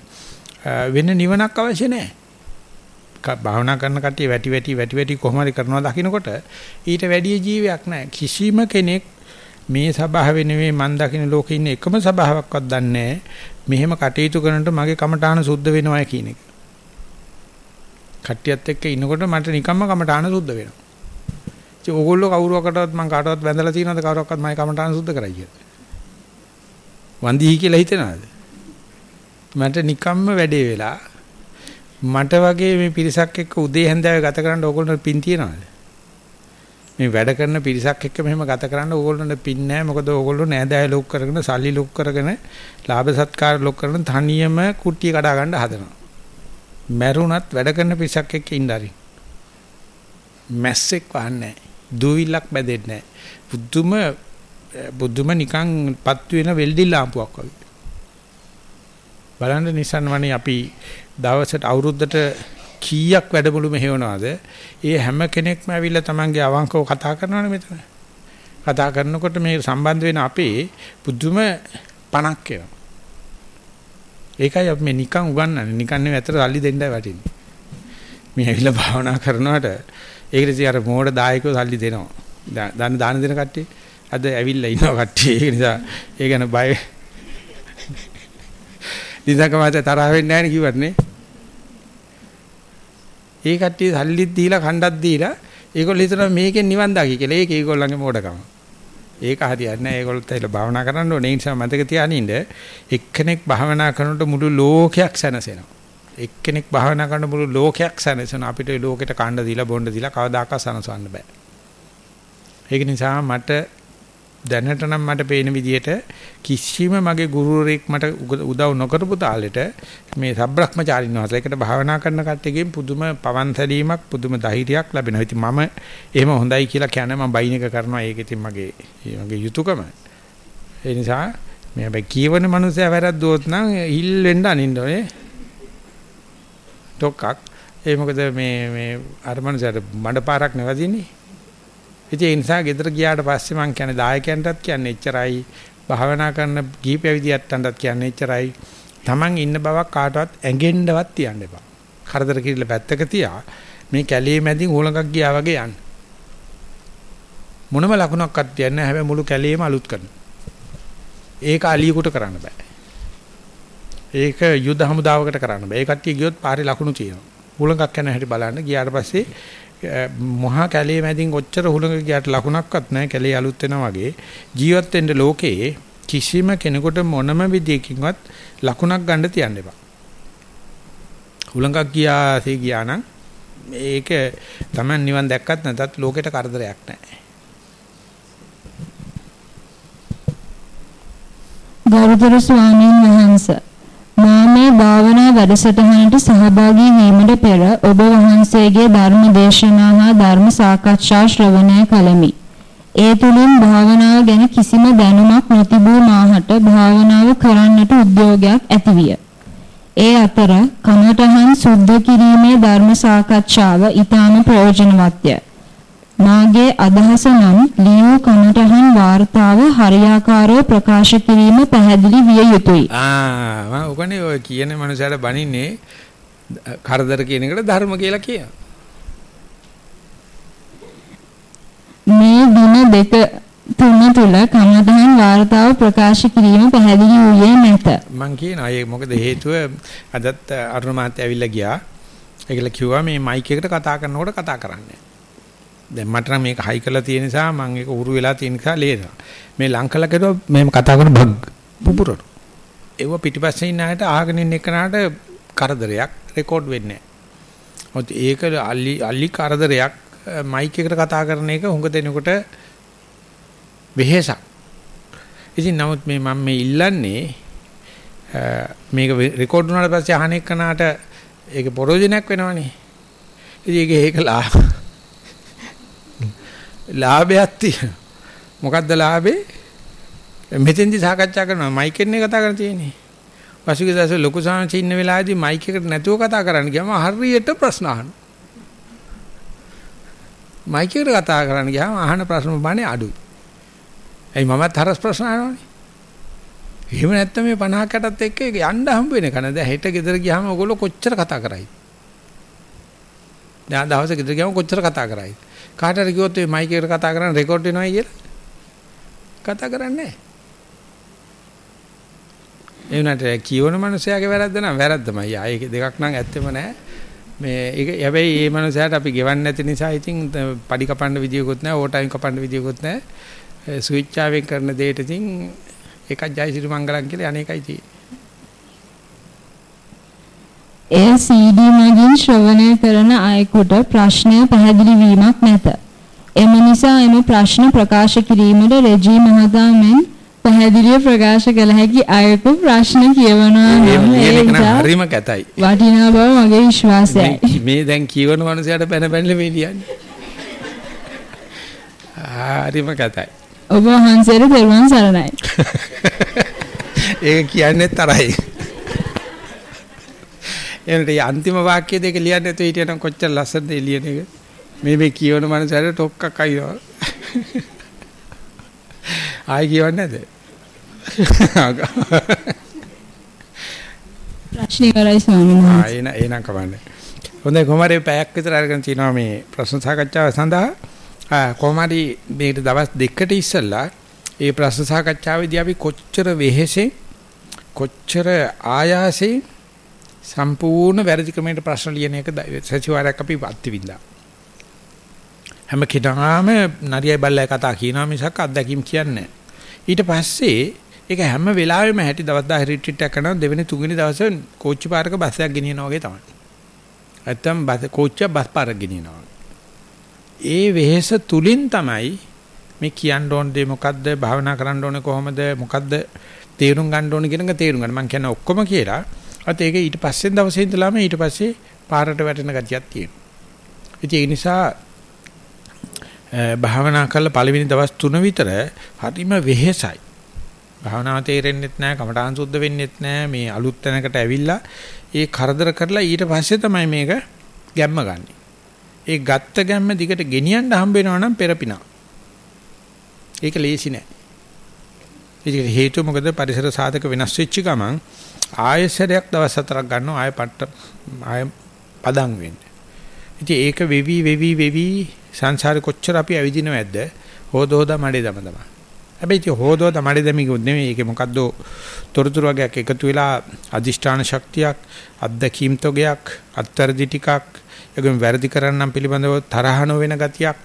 වෙන නිවනක් අවශ්‍ය නැහැ. භාවනා කරන කට්ටිය වැටි වැටි වැටි වැටි කොහොම හරි කරනවා දකින්නකොට ඊට වැඩි ජීවයක් නැහැ. කිසිම කෙනෙක් මේ සභාවේ නෙවෙයි මන් දකින්න ලෝකේ ඉන්න එකම සභාවක්වත් දන්නේ මෙහෙම කටයුතු කරනකොට මගේ කමඨාන සුද්ධ වෙනවා කියන එක. කට්ටියත් එක්ක ඉන්නකොට මට නිකම්ම කමඨාන සුද්ධ වෙනවා. ඉතින් ඕගොල්ලෝ කවුරුවකටවත් මං කාටවත් වැඳලා තියෙනවද කවුරක්වත් මගේ කමඨාන සුද්ධ කරයි කියලා. වන්දිහි කියලා හිතනවාද? මට නිකම්ම වැඩේ වෙලා මට වගේ මේ පිරිසක් එක්ක උදේ හැන්දෑවේ ගත කරන්න ඕගොල්ලෝ පින් තියනවාද? මේ වැඩ කරන පිරිසක් එක්ක මෙහෙම ගත කරන්න ඕගොල්ලන්ට පින් නැහැ මොකද ඕගොල්ලෝ නෑදෑය ලොක් කරගෙන සල්ලි ලොක් කරගෙන ලාභ සත්කාර ලොක් කරගෙන තනියම කුට්ටිය කඩා ගන්න හදනවා. මැරුණත් වැඩ කරන පිරිසක් එක්ක ඉඳරි. මැස්සෙක් වහන්නේ නැහැ. දූවිල්ලක් බැදෙන්නේ නැහැ. බුදුම බුදුම නිකන් පත් වෙන වෙල්ඩි ලාම්පුවක් වගේ. බලන්න Nissan වනේ අපි දවසට අවුරුද්දට කීයක් වැඩමුළු මෙහෙවනවාද? ඒ හැම කෙනෙක්ම ඇවිල්ලා Tamange අවංකව කතා කරනවනේ මෙතන. කතා කරනකොට මේ සම්බන්ධ වෙන අපේ පුදුම පණක් එනවා. ඒකයි අපි මේ නිකන් උගන්වන්නේ. නිකන් නෙවෙයි අතට සල්ලි දෙන්නයි වටින්නේ. මේ ඇවිල්ලා භාවනා කරනවට ඒකට ඉතින් අර මෝඩ දායකව සල්ලි දෙනවා. දාන දාන දෙන කට්ටිය අද ඇවිල්ලා ඉන්නවා කට්ටිය. ඒ නිසා ඒ ගැන බය දිනකමත තරහ වෙන්නේ නැහැ නේ කිව්වත් නේ. ඒ කට්ටිය සල්ලිත් දීලා කණ්ඩක් දීලා ඒගොල්ලෝ හිතනවා මේකෙන් නිවන් දකි කියලා. ඒක ඒගොල්ලන්ගේ මෝඩකම. ඒක හරියන්නේ නැහැ. ඒගොල්ලොත් ඇවිල්ලා භාවනා කරන්න ඕනේ. ඒ නිසා මතක තියානින්න එක්කෙනෙක් භාවනා කරනකොට මුළු ලෝකයක් සැනසෙනවා. එක්කෙනෙක් භාවනා කරන මුළු ලෝකයක් සැනසෙනවා. අපිට ඒ ලෝකෙට කණ්ඩ දීලා බොණ්ඩ දීලා කවදාකවත් සනසවන්න බෑ. ඒක නිසා මට දැනට නම් මට පේන විදිහට කිසිම මගේ ගුරුවරයෙක් මට උදව් නොකරපු තාලෙට මේ සබ්‍රහ්මචාරින් වහන්සේකට භාවනා කරන කට්ටියගෙන් පුදුම පවන්තලීමක් පුදුම ධෛර්යයක් ලැබෙනවා. ඉතින් මම එහෙම හොඳයි කියලා කියන්නේ මම බයින් එක කරනවා. ඒක ඉතින් මගේ මගේ යුතුයකම. ඒ නිසා මේ හැබැයි කියවන මනුස්සයා වැරද්දුවොත් නම් හිල් වෙන්න අනින්න ඕනේ. ඩොක්කක්. ඒ මොකද මේ මේ අර මනුස්සයාට මඩපාරක් නෙවදින්නේ. ඉතින් ඒ නිසා ගෙදර ගියාට පස්සේ මම කියන්නේ දායකයන්ටත් කියන්නේ එච්චරයි භාවනා කරන ගීපැවිදියන්ටත් කියන්නේ එච්චරයි Taman ඉන්න බවක් කාටවත් ඇඟෙන්නවත් තියන්න එපා. කරදර කිරිල්ල පැත්තක තියා මේ කැලේ මැදින් හොලඟක් ගියා වගේ යන්න. මොනම ලකුණක්වත් තියන්නේ නැහැ හැබැයි මුළු කැලේම අලුත් කරනවා. ඒක අලියෙකුට කරන්න බෑ. ඒක යුද හමුදාවකට කරන්න බෑ. ඒ කට්ටිය ගියොත් පාරේ ලකුණු තියෙනවා. හොලඟක් යන හැටි බලන්න ගියාට පස්සේ මොහා කැලේ මැදින් ඔච්චර හුලඟ ගියට ලකුණක්වත් නැහැ කැලේ අලුත් වෙනා වගේ ජීවත් වෙන්න ලෝකේ කිසිම කෙනෙකුට මොනම විදියකින්වත් ලකුණක් ගන්න තියන්න එපා. හුලඟක් ගියාසේ ගියා නම් මේක Taman නිවන් දැක්කත් නැතත් ලෝකෙට කරදරයක් නැහැ. ගරුතර ස්වාමීන් වහන්සේ මා මේ භාවනා වැඩසටහනට සහභාගී වීමට පෙර ඔබ වහන්සේගේ ධර්ම දේශනා හා ධර්ම සාකච්ඡා ශ්‍රවණය කළෙමි. ඒ තුලින් භාවනාව ගැන කිසිම දැනුමක් නොතිබූ මාහට භාවනාව කරන්නට උද්‍යෝගයක් ඇතිවිය. ඒ අතර කමඨහන් සුද්ධ කිරීමේ ධර්ම සාකච්ඡාව ඊටාම ප්‍රයෝජනවත්ය. මාගේ අදහස නම් ලියූ කමටහන් වාර්තාව හරියාකාරව ප්‍රකාශ කිරීම පැහැදිලි විය යුතුයි. ආ මම උගනේ ඔය කියන මනුස්සයාට බනින්නේ කරදර කියන එකට ධර්ම කියලා කියනවා. මේ දින දෙක තුන තුල කමදහන් වාර්තාව ප්‍රකාශ කිරීම පැහැදිලි වූයේ නැත. මම කියනවා ඒක මොකද හේතුව අදත් අරුණ මාත් ඇවිල්ලා ගියා. ඒකල කිව්වා මේ මයික් එකට කතා කරනකොට කතා කරන්නේ. දැන් මට නම් මේක හයි කරලා තියෙන නිසා මම ඒක උරු වෙලා තියෙන නිසා ලේනවා. මේ ලංකල කෙරුවා මෙහෙම කතා කරන බග් පුපුරන. ඒව පිටිපස්සේ ඉන්න අයට ආගෙන ඉන්න එකනට කරදරයක් රෙකෝඩ් වෙන්නේ නැහැ. ඒක අලි අලි කරදරයක් මයික් එකට කතා කරන එක හුඟ දෙනකොට වෙහෙසක්. ඉතින් නමුත් මේ මම මේ ඉල්ලන්නේ මේක රෙකෝඩ් වුණාට පස්සේ අහන එකනට ඒක ප්‍රයෝජනයක් වෙනවනේ. ඉතින් ඒක ඒකලා ලාභයක් තියෙනවා. මොකද්ද ලාභේ? මෙතෙන්දි සාකච්ඡා කරනවා මයික් එකනේ කතා කරලා තියෙන්නේ. පසුගිය දවසේ ලොකු සාංශ ඉන්න වෙලාවේදී මයික් එකට නැතුව කතා කරන්න ගියාම හරියට ප්‍රශ්න අහනවා. මයික් එකට කතා කරන්න ගියාම අහන ප්‍රශ්න බානේ අඩුයි. එයි මමත් හරස් ප්‍රශ්න අහනවනේ. එහෙම නැත්නම් මේ 50කටත් එක්ක යන්න හම්බ වෙන කන දැන් හෙට ගෙදර ගියාම ඔයගොල්ලෝ කොච්චර කතා කරයිද? දැන් දවසේ ගෙදර ගියාම කොච්චර කතා කරයිද? කාට හරි කිව්වොත් මේ මයික් එකට කතා කරන් රෙකෝඩ් වෙනවයි කියලා කතා කරන්නේ නැහැ. ඒ වුණාට කියවන මනුස්සයාගේ වැරද්ද නම් වැරද්දමයි. ආයේ දෙකක් නම් ඇත්තෙම නැහැ. මේ ඒක හැබැයි මේ මනුස්සයාට අපි ගෙවන්නේ නැති නිසා ඉතින් පඩි කපන්න විදියකුත් නැහැ, ඕ ටයිම් කපන්න විදියකුත් නැහැ. ස්විච් ආවෙන් කරන දෙයට ඉතින් එකක් ජයසිරි මංගලම් කියලා අනේකයි තියෙන්නේ. එය CD මගින් ශ්‍රවණය කරන අයෙකුට ප්‍රශ්නය පැහැදිලි වීමක් නැත. එම නිසා එම ප්‍රශ්න ප්‍රකාශ කිරීමට රෙජී මහතා මෙන් පැහැදිලිව ප්‍රකාශ කළ හැකි අයෙකු ප්‍රශ්න කියවනවා නම් ඒ නිසා හරිම කැතයි. වටිනා බව මගේ විශ්වාසයයි. මේ දැන් කියවන මනුස්සයාට පැන පැනලා මේ ලියන්නේ. හරිම කැතයි. ඔබ වහන්සේට පෙරවන් සරණයි. *laughs* ඒක කියන්නේ තරයි. එනට මේ අන්තිම වාක්‍ය දෙක ලියන්න නැතුව හිටියනම් කොච්චර ලස්සනද ලියන එක. මේ මේ කියවන මනුස්සයර ටොක්කක් අයිනවා. ආයි කියවන්නේ නැද? ප්‍රශ්න ඉවරයි ස්වාමීන් වහන්සේ. ආ එන එනං කවන්නේ. හොඳයි කොහමද පැයක් විතර අරගෙන තිනවා මේ ප්‍රශ්න සාකච්ඡාව සඳහා. ආ කොහමද මේ දවස් දෙකකට ඉස්සෙල්ලා ඒ ප්‍රශ්න සාකච්ඡාවේදී අපි කොච්චර වෙහෙසෙන් කොච්චර ආයාසෙන් සම්පූර්ණ වැරදි ක්‍රමයට ප්‍රශ්න ලියන එක සතිವಾರයක් අපි අත්විඳා. හැම කෙනාම නරියයි බල්ලයි කතා කියනවා මිසක් අත්දැකීම් කියන්නේ ඊට පස්සේ ඒක හැම වෙලාවෙම හැටි දවස් 10 රිට්‍රීට් එකක් කරනවා දෙවෙනි තුන්වෙනි දවසේ කෝච්චි පාරක බස් එකක් ගෙනියනවා වගේ තමයි. නැත්තම් බස් කෝච්චිය බස් පාරක් ගෙනියනවා. ඒ වෙහෙස තුලින් තමයි මේ කියන්න ඕන දේ මොකද්ද භාවනා කරන්න ඕනේ කොහොමද මොකද්ද තේරුම් ගන්න ඕනේ කියන එක තේරුම් ගන්න. මම කියන්නේ ඔක්කොම කියලා. අත ඒක ඊට පස්සේ දවසේ ඉඳලාම ඊට පස්සේ පාරට වැටෙන ගතියක් තියෙනවා. ඉතින් ඒ නිසා භාවනා කරලා පළවෙනි දවස් 3 විතර හරිම වෙහෙසයි. භාවනාව තේරෙන්නෙත් නැහැ, කමඨාන් සුද්ධ වෙන්නෙත් නැහැ. මේ අලුත් තැනකට ඇවිල්ලා ඒ කරදර කරලා ඊට පස්සේ තමයි මේක ගැම්ම ගන්නෙ. ඒ ගත්ත ගැම්ම දිගට ගෙනියන්න හම්බ වෙනවා නම් පෙරපිනා. ඒක ලේසි නෑ. ඒක හේතුව මොකද පරිසර සාධක වෙනස් වෙච්ච ගමන් ආයෙසරයක් දවස් හතරක් ගන්නවා ආයෙ පට්ට ආයෙ පදම් වෙන්නේ. ඉතින් ඒක වෙවි වෙවි වෙවි සංසාරේ කොච්චර අපි ඇවිදිනවද හොද හොද මඩේ දම දම. හැබැයි ඉතින් හොදෝ තමයි දෙමිකුත් නෙමෙයි. ඒකේ මොකද්ද තොරතුරු වගේක් එකතු වෙලා අදිෂ්ඨාන ශක්තියක්, අත්දැකීම් තොගයක්, අත්තරදි ටිකක්, ඒකෙන් වැරදි කරන්නම් පිළිබඳව තරහ නොවන ගතියක්,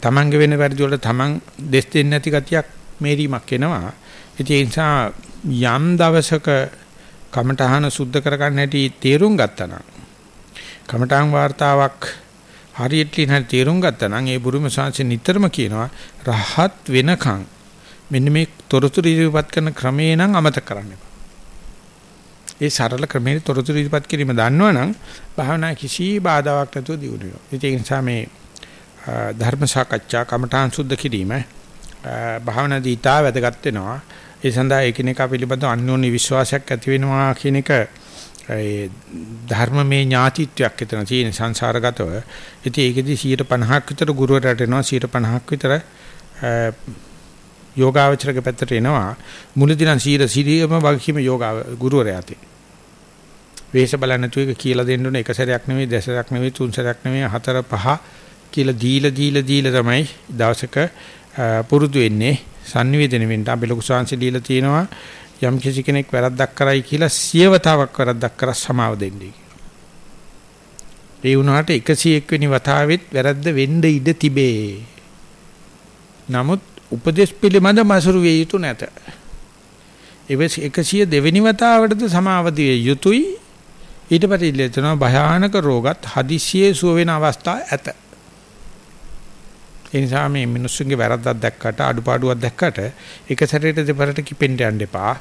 තමන්ගේ වෙන වැරදි වලට තමන් දෙස් දෙන්නේ නැති ගතියක් මේරීමක් එනවා. ඉතින් ඒ නිසා යම් දවසක කමඨහන සුද්ධ කරගන්න හැටි තේරුම් ගත්තා නම් කමඨහන් වார்த்தාවක් හරියට ඉන්න තේරුම් ගත්තා නම් ඒ බුරුම සංස නිතරම කියනවා රහත් වෙනකන් මෙන්න මේ තොරතුරු ඉදිරිපත් කරන ක්‍රමේ නම් අමතක කරන්න එපා. ඒ සරල ක්‍රමයේ තොරතුරු ඉදිරිපත් කිරීම දන්නවනම් භාවනා කිසි බාධාවක් නැතුව දියුණු වෙනවා. ඒ නිසා මේ ධර්ම සාකච්ඡා කමඨාන් සුද්ධ කිරීම භාවනාදී ඊටා වැදගත් වෙනවා. ඒ සඳහා එකිනෙකා පිළිබඳව අන්‍යෝන්‍ය විශ්වාසයක් ඇති වෙනවා කියන එක ඒ ධර්මමේ ඥාතිත්වයක් එතන තියෙන සංසාරගතව. ඉතින් ඒකෙදි 150ක් විතර ගුරුවරයාට එනවා 150ක් විතර යෝගාවචරක පැත්තට එනවා. මුලදී නම් 100 සිරියම වගකීම යෝගාව ගුරුවරයාතේ. වේශ බලන්න තු එක කියලා දෙන්න ඕනේ එක සැරයක් නෙවෙයි දෙසරයක් නෙවෙයි තුන් සැරයක් නෙවෙයි හතර පහ කියලා දීලා දීලා දීලා තමයි දවසක පුරුදු වෙන්නේ sannivedana වෙන්න අපි ලොකු ශාංශ දීලා තියෙනවා යම් කිසි කෙනෙක් වැරද්දක් කරයි කියලා සියවතාවක් වැරද්දක් කර සමාව දෙන්නේ ඒ වුණාට 101 වෙනි වතාවෙත් වැරද්ද වෙන්න ඉඩ තිබේ. නමුත් උපදේශ පිළිබඳ මසුරු වේ යුතු නැත. එවස් 102 වෙනි වතාවටද සමාව දිය යුතුයි. ඊට පස්සේ ඉල්ලනවා භයානක රෝගත් හදිසියේ සුව වෙන අවස්ථා ඇත. ඒ නිසා මේ මිනිස්සුන්ගේ වැරද්දක් දැක්කට අඩුපාඩුවක් දැක්කට එක සැරේට දෙපරට කිපෙන්න යන්න එපා.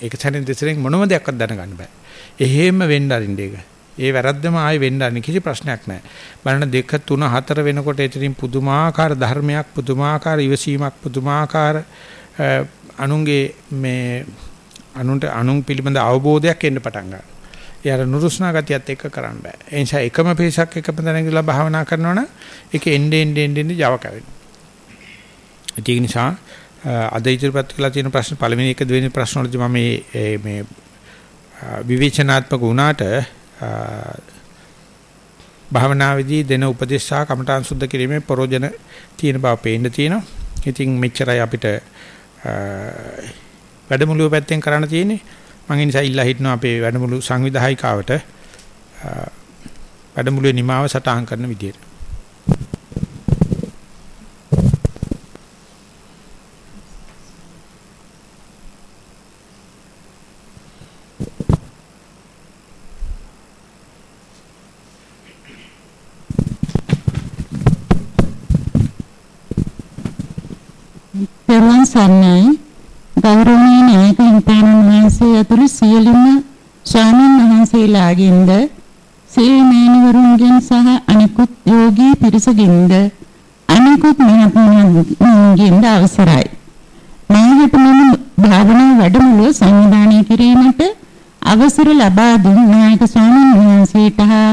ඒක සැරෙන් දෙසරෙන් මොනම දෙයක්වත් දැනගන්න බෑ. එහෙම වෙන්න අරින්න ඒක. ඒ වැරද්දම ආයෙ වෙන්න අරින්න කිසි ප්‍රශ්නයක් නැහැ. බලන්න 2 3 4 වෙනකොට එතනින් පුදුමාකාර ධර්මයක් පුදුමාකාර ඉවසීමක් පුදුමාකාර අනුන්ගේ මේ අනුන්ට අනුන් පිළිබඳ අවබෝධයක් එන්න පටන් ගන්නවා. ඒ අර නුරුස්නා ගතියත් එක්ක කරන්න බෑ. ඒ නිසා එකම පිරිසක් එකම තැනකලා භාවනා කරනවනම් ඒක එන්නේ එන්නේ එන්නේ Java කැවෙනවා. ඒක නිසා අද ඉදිරිපත් කළා තියෙන ප්‍රශ්න පළවෙනි එක දෙවෙනි ප්‍රශ්න වලදී මම මේ මේ විවේචනාත්මක වුණාට භාවනාවේදී දෙන උපදේශ සහ කමඨාන් සුද්ධ කිරීමේ ප්‍රෝජන තියෙන බව පේන්න තියෙනවා. ඉතින් මෙච්චරයි අපිට වැඩමුළුව පැත්තෙන් කරන්න තියෙන්නේ. මම ඒ නිසා ඉල්ලා හිටනවා අපේ වැඩමුළු සංවිධායකාවට වැඩමුළුවේ නිමාව සටහන් කරන විදියට. පෙරවන් සන්නයි ගෞරවනීය නායක හිමිපාණන් වහන්සේ ඇතුළු සියලුම ස්වාමීන් වහන්සේලාගෙන්ද සිල් මෑණිවරුන්ගෙන් සහ අනිකුත් යෝගී පිරිසගෙන්ද අනිකුත් මහත්මයන්ගෙන්ද අවසරයි. මාහට මෙම භාවනා වැඩමුළුව සංවිධානය කිරීමට අවසර ලබා දුන් නායක ස්වාමීන් වහන්සේට හා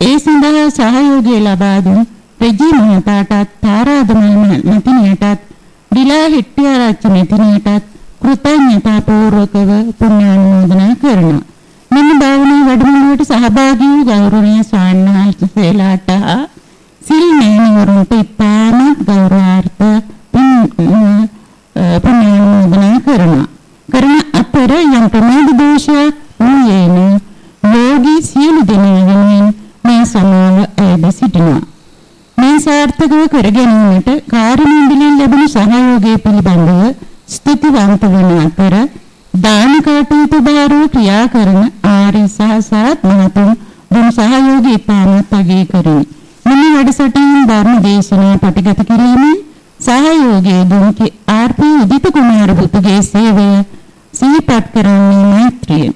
ඒ සඳහා සහයෝගය ලබා දුන් රජී මහතාටත් තාරාදමල් මහත්මියටත් ඩිලා හෙට්ටිආරච්චි මෙතිනියටත් කෘතඥතා පූර්වකව පුණ්‍යානුමෝදනා කරනවා. මෙන්න භාවනා වැඩමුළුවට සහභාගී වූ ගෞරවනීය ස්වාමීන් සිල් නෑනිවරුන්ට ඉතාම ගෞරවාර්ථ පුණ්‍යානුමෝදනා කරනවා. කරන අතර යම් ප්‍රමාද දෝෂයක් වූයේන යෝගී සියලු දෙනා වෙනුවෙන් මේ සමාව ඇද සිටිනවා. මේ සාර්ථකව කර ගැනීමට කාර්යමණ්ඩලයෙන් ලැබුණු සහයෝගය පිළිබඳව ස්තුතිවන්ත වන අතර දාන කටයුතු බාරව ක්‍රියා කරන ආරි සහසත් මහතුන් දුන් සහයෝගී ඉතාමත් අගය කරමි. මෙම වැඩසටහන ධර්ම දේශනා පටිගත කිරීමෙන් සහයෝගයේ දුන් ආර්.පී. උදිත කුමාර පුතුගේ සේවය සිහිපත් කරන්නේ මෛත්‍රිය.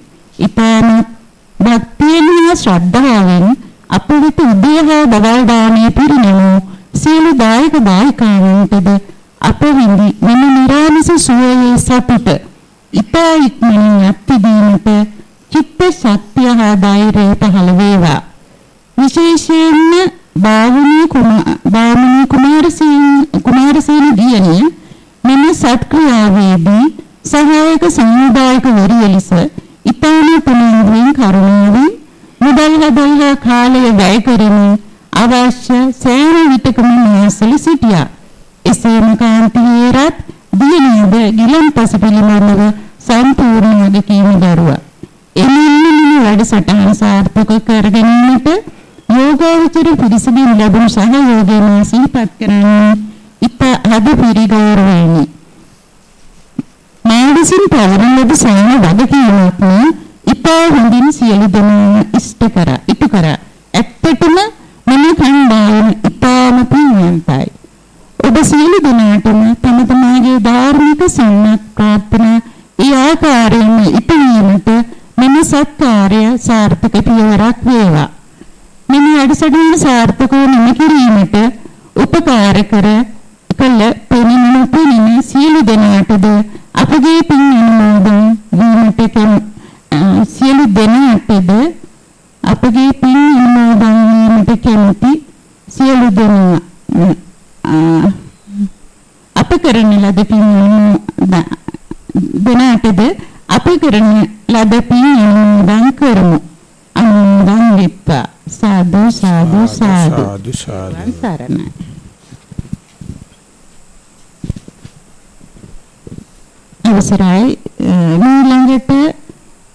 අවසරයි. ඊළඟට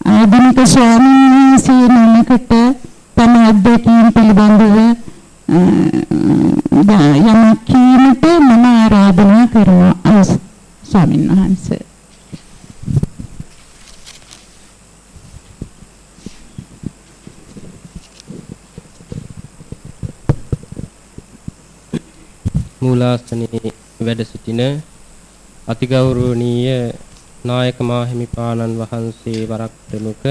ආධුනික ස්වාමීන් වහන්සේ නමකට තම අත්දැකීම් පිළිබඳව යමක් කීමට මම ආරාධනා කරනවා. ස්වාමීන් වහන්සේ. මූලාසනයේ වැඩ සිටින අතිගෞරවනීය නායක මාහිමිපාණන් වහන්සේ වරක් ප්‍රමුඛ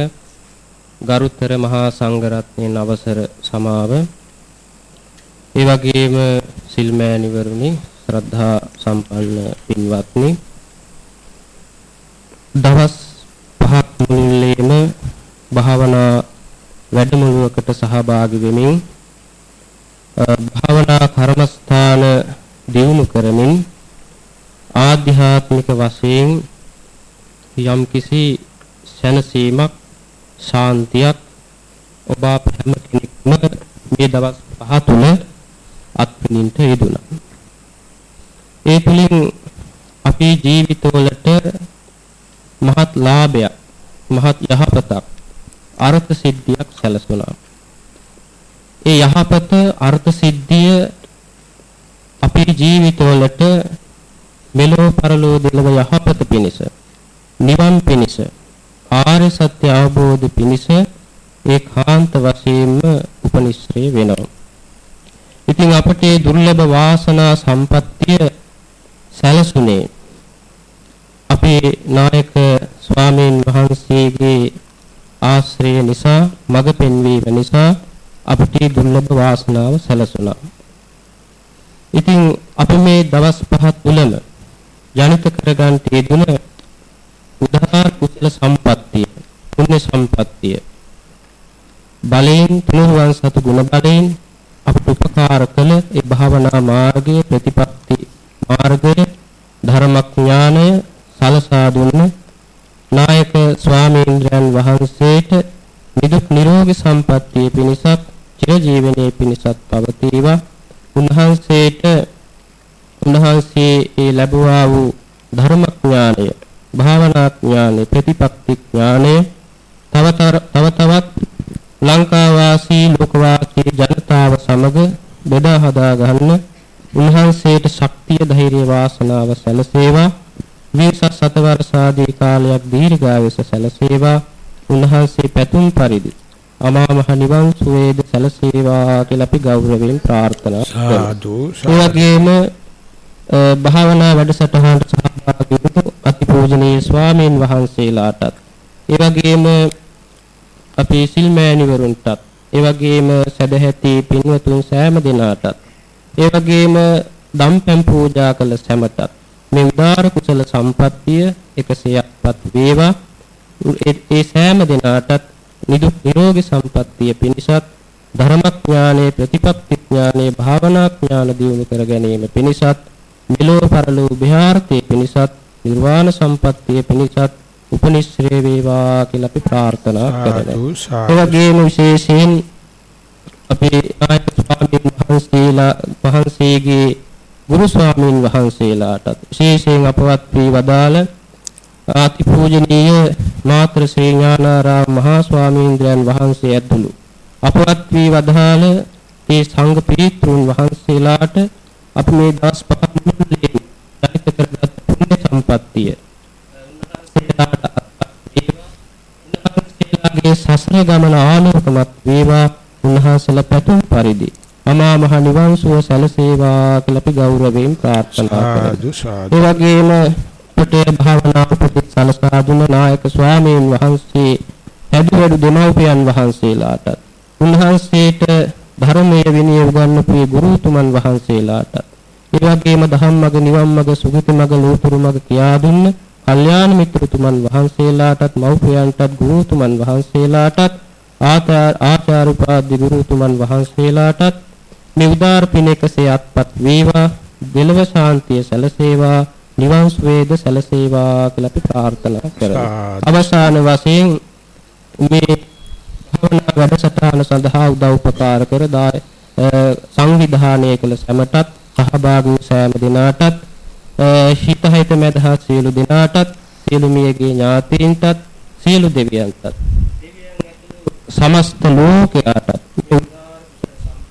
ගරුතර මහා සංඝරත්නයන් අවසර සමාව. ඒ වගේම සිල්මෑණිවරුනි ශ්‍රද්ධා සම්පන්න පින්වත්නි දවස් පහක් මුළුල්ලේම භාවනා වැඩමුළුවකට සහභාගී වෙමින් භාවනා කර්මස්ථාන දියුණු කරමින් ආධ්‍යාත්මික වශයෙන් යම්කිසි සැනසීමක් ශාන්තියක් ඔබ අප හැම කෙනෙක්ම මේ දවස් පහ තුල අත්විඳින්නට යෙදුණා. ඒ තුලින් අපේ ජීවිතවලට මහත් ලාභයක් මහත් යහපතක් අර්ථ සිද්ධියක් සැලසුණා. ඒ යහපත අර්ථ සිද්ධිය අපේ ජීවිතවලට මෙලොව පරලොව දෙලව යහපත පිණිස නිවන් පිණිස ආර්ය සත්‍ය අවබෝධ පිණිස ඒකාන්ත වශයෙන්ම උපනිශ්‍රේ වෙනවා. ඉතින් අපට දුර්ලභ වාසනා සම්පත්තිය සැලසුනේ අපේ නායක ස්වාමීන් වහන්සේගේ ආශ්‍රය නිසා මඟ පෙන්වීම නිසා අපට දුර්ලභ වාසනාව සැලසුණා. ඉතින් අපි මේ දවස් පහ තුලම ජනිත කරගන්න යෙදුන උදාාර කුසල සම්පත්තිය, පුණ්‍ය සම්පත්තිය. බලයෙන් තුනුරුවන් සතු ගුණ බලයෙන් අපට උපකාර කළ ඒ භාවනා මාර්ගයේ ප්‍රතිපත්ති මාර්ගය ධර්මඥානය සලසා දුන්න නායක ස්වාමීන්ද්‍රයන් වහන්සේට නිදුක් නිරෝගී සම්පන්නිය පිණිසත් චිරජීවනයේ පිණිසත් පවතිවා. උන්වහන්සේට උන්වහන්සේ ඒ ලැබුවා වූ ධර්මඥානය භාවනා ඥානය ප්‍රතිපත්ති ඥානය තව තව තවත් ලංකා වාසී ලෝක වාසී ජනතාව සමග බෙදා හදා ගන්න උන්වහන්සේට ශක්තිය ධෛර්ය වාසනාව සැලසේවා. විශේෂ සතවර්ෂාදී කාලයක් දීර්ඝායස සැලසේවා. උන්වහන්සේ පැතුම් පරිදි අමා මහ නිවන් සුවේද සැලසේවා කියලා අපි ගෞරවයෙන් ප්‍රාර්ථනා කරනවා. සාදු ඒ වගේම භාවනා වැඩසටහනට සහභාගී වූ ස්වාමීන් වහන්සේලාටත් ඒ වගේම අපේ සිල්මෑණිවරුන්ටත් ඒ වගේම සදැහැති පින්වතුන් සෑම දෙනාටත් ඒ වගේම දම්පැන් පූජා කළ සැමටත් මේ උදාර කුසල සම්පත්තිය එකසේයක්පත් වේවා. ඒ සෑම දෙනාටත් නිදුක් නිරෝගී සම්පත්තිය පිණිසත් ධර්මඥානයේ ප්‍රතිපත්ති ඥානයේ භාවනා ඥාන දියුණු කර ගැනීම පිණිසත් මෙලෝ පරලෝ විහාරතේ පිණිසත් නිර්වාණ සම්පත්තිය පිණිසත් උපනිශ්‍රේ වේවා කියලා අපි ප්‍රාර්ථනා කරනවා. ඒ වගේම විශේෂයෙන් අපේ නායක ස්වාමීන් වහන්සේලා වහන්සේගේ ගුරු ස්වාමීන් වහන්සේලාටත් විශේෂයෙන් අපවත් වී වදාළ ආතිපූජනීය මාත්‍ර ශ්‍රී ඥානාරාම මහා ස්වාමීන්ද්‍රයන් වහන්සේ ඇතුළු අපවත් වී වදාළ ඒ සංඝ පිරිතුන් වහන්සේලාට අපි මේ දවස් පහ මුළුල්ලේ ධෛර්ය කරගත් සම්පත්තිය උන්වහන්සේලාගේ සසර ගමන ආලෝකමත් වේවා. උන්වහන්සේලා පැතුම් පරිදි. අමා මහ නිවන් සුව සැලසේවා කියලා අපි ගෞරවයෙන් ප්‍රාර්ථනා කරමු. ඒ වගේම අපට භාවනා උපදෙස් සලසා දුන්න නායක ස්වාමීන් වහන්සේ හැදුවඩු දෙමව්පියන් වහන්සේලාට උන්වහන්සේට ධර්මයේ විනය උගන්වපු ගුරුතුමන් වහන්සේලාට ඒ වගේම ධම්මග නිවන් මග සුගති මග ලෝතුරු මග කියා දුන්න කල්යාණ මිත්‍රතුමන් වහන්සේලාටත් මව්පියන්ටත් ගුරුතුමන් වහන්සේලාටත් ආචාර උපාධි ගුරුතුමන් වහන්සේලාටත් මේ උදාර පිනකසේ අත්පත් වේවා දෙලව ශාන්තිය සැලසේවා නිවන් සුවේද සැලසේවා කියලා අපි ප්‍රාර්ථනා කරමු. අවසාන වශයෙන් මේ භවනා වැඩසටහන සඳහා උදව් උපකාර කර සංවිධානය කළ සැමටත් සහභාගී සෑම දිනාටත් හිතහිත මැදහත් සියලු දිනාටත් සියලු මියගේ ඥාතීන්ටත් සියලු දෙවියන්ටත් සමස්ත ලෝකයාටත්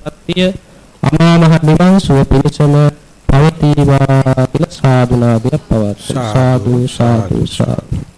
සම්පත්තිය අමා මහ නිවන් සුව පිණිසම පවතිවා කියලා සාදුනාදයක් පවත්වන සාදු සාදු සාදු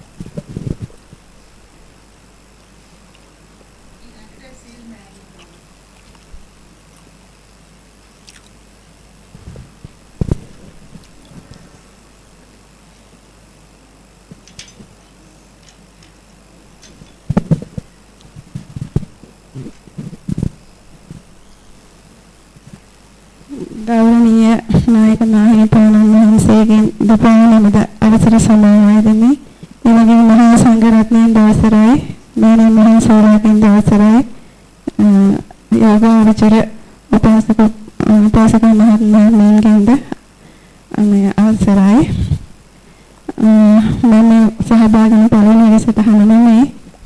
ගෞරවනීය නායක නාහිමිපාණන් වහන්සේගෙන් දෙපාණමද අවසර සමාවයදෙමි. එවැගේම මහා සංඝරත්නයන් දවසරයි මෑණියන් වහන්සේලාගෙන් දවසරයි. යෝගාවචර උපාසක උපාසක මහත්මයාගෙන්ද මේ අවසරයි. මම සහභාගී වෙන පළවෙනි වැඩසටහන නෙමෙයි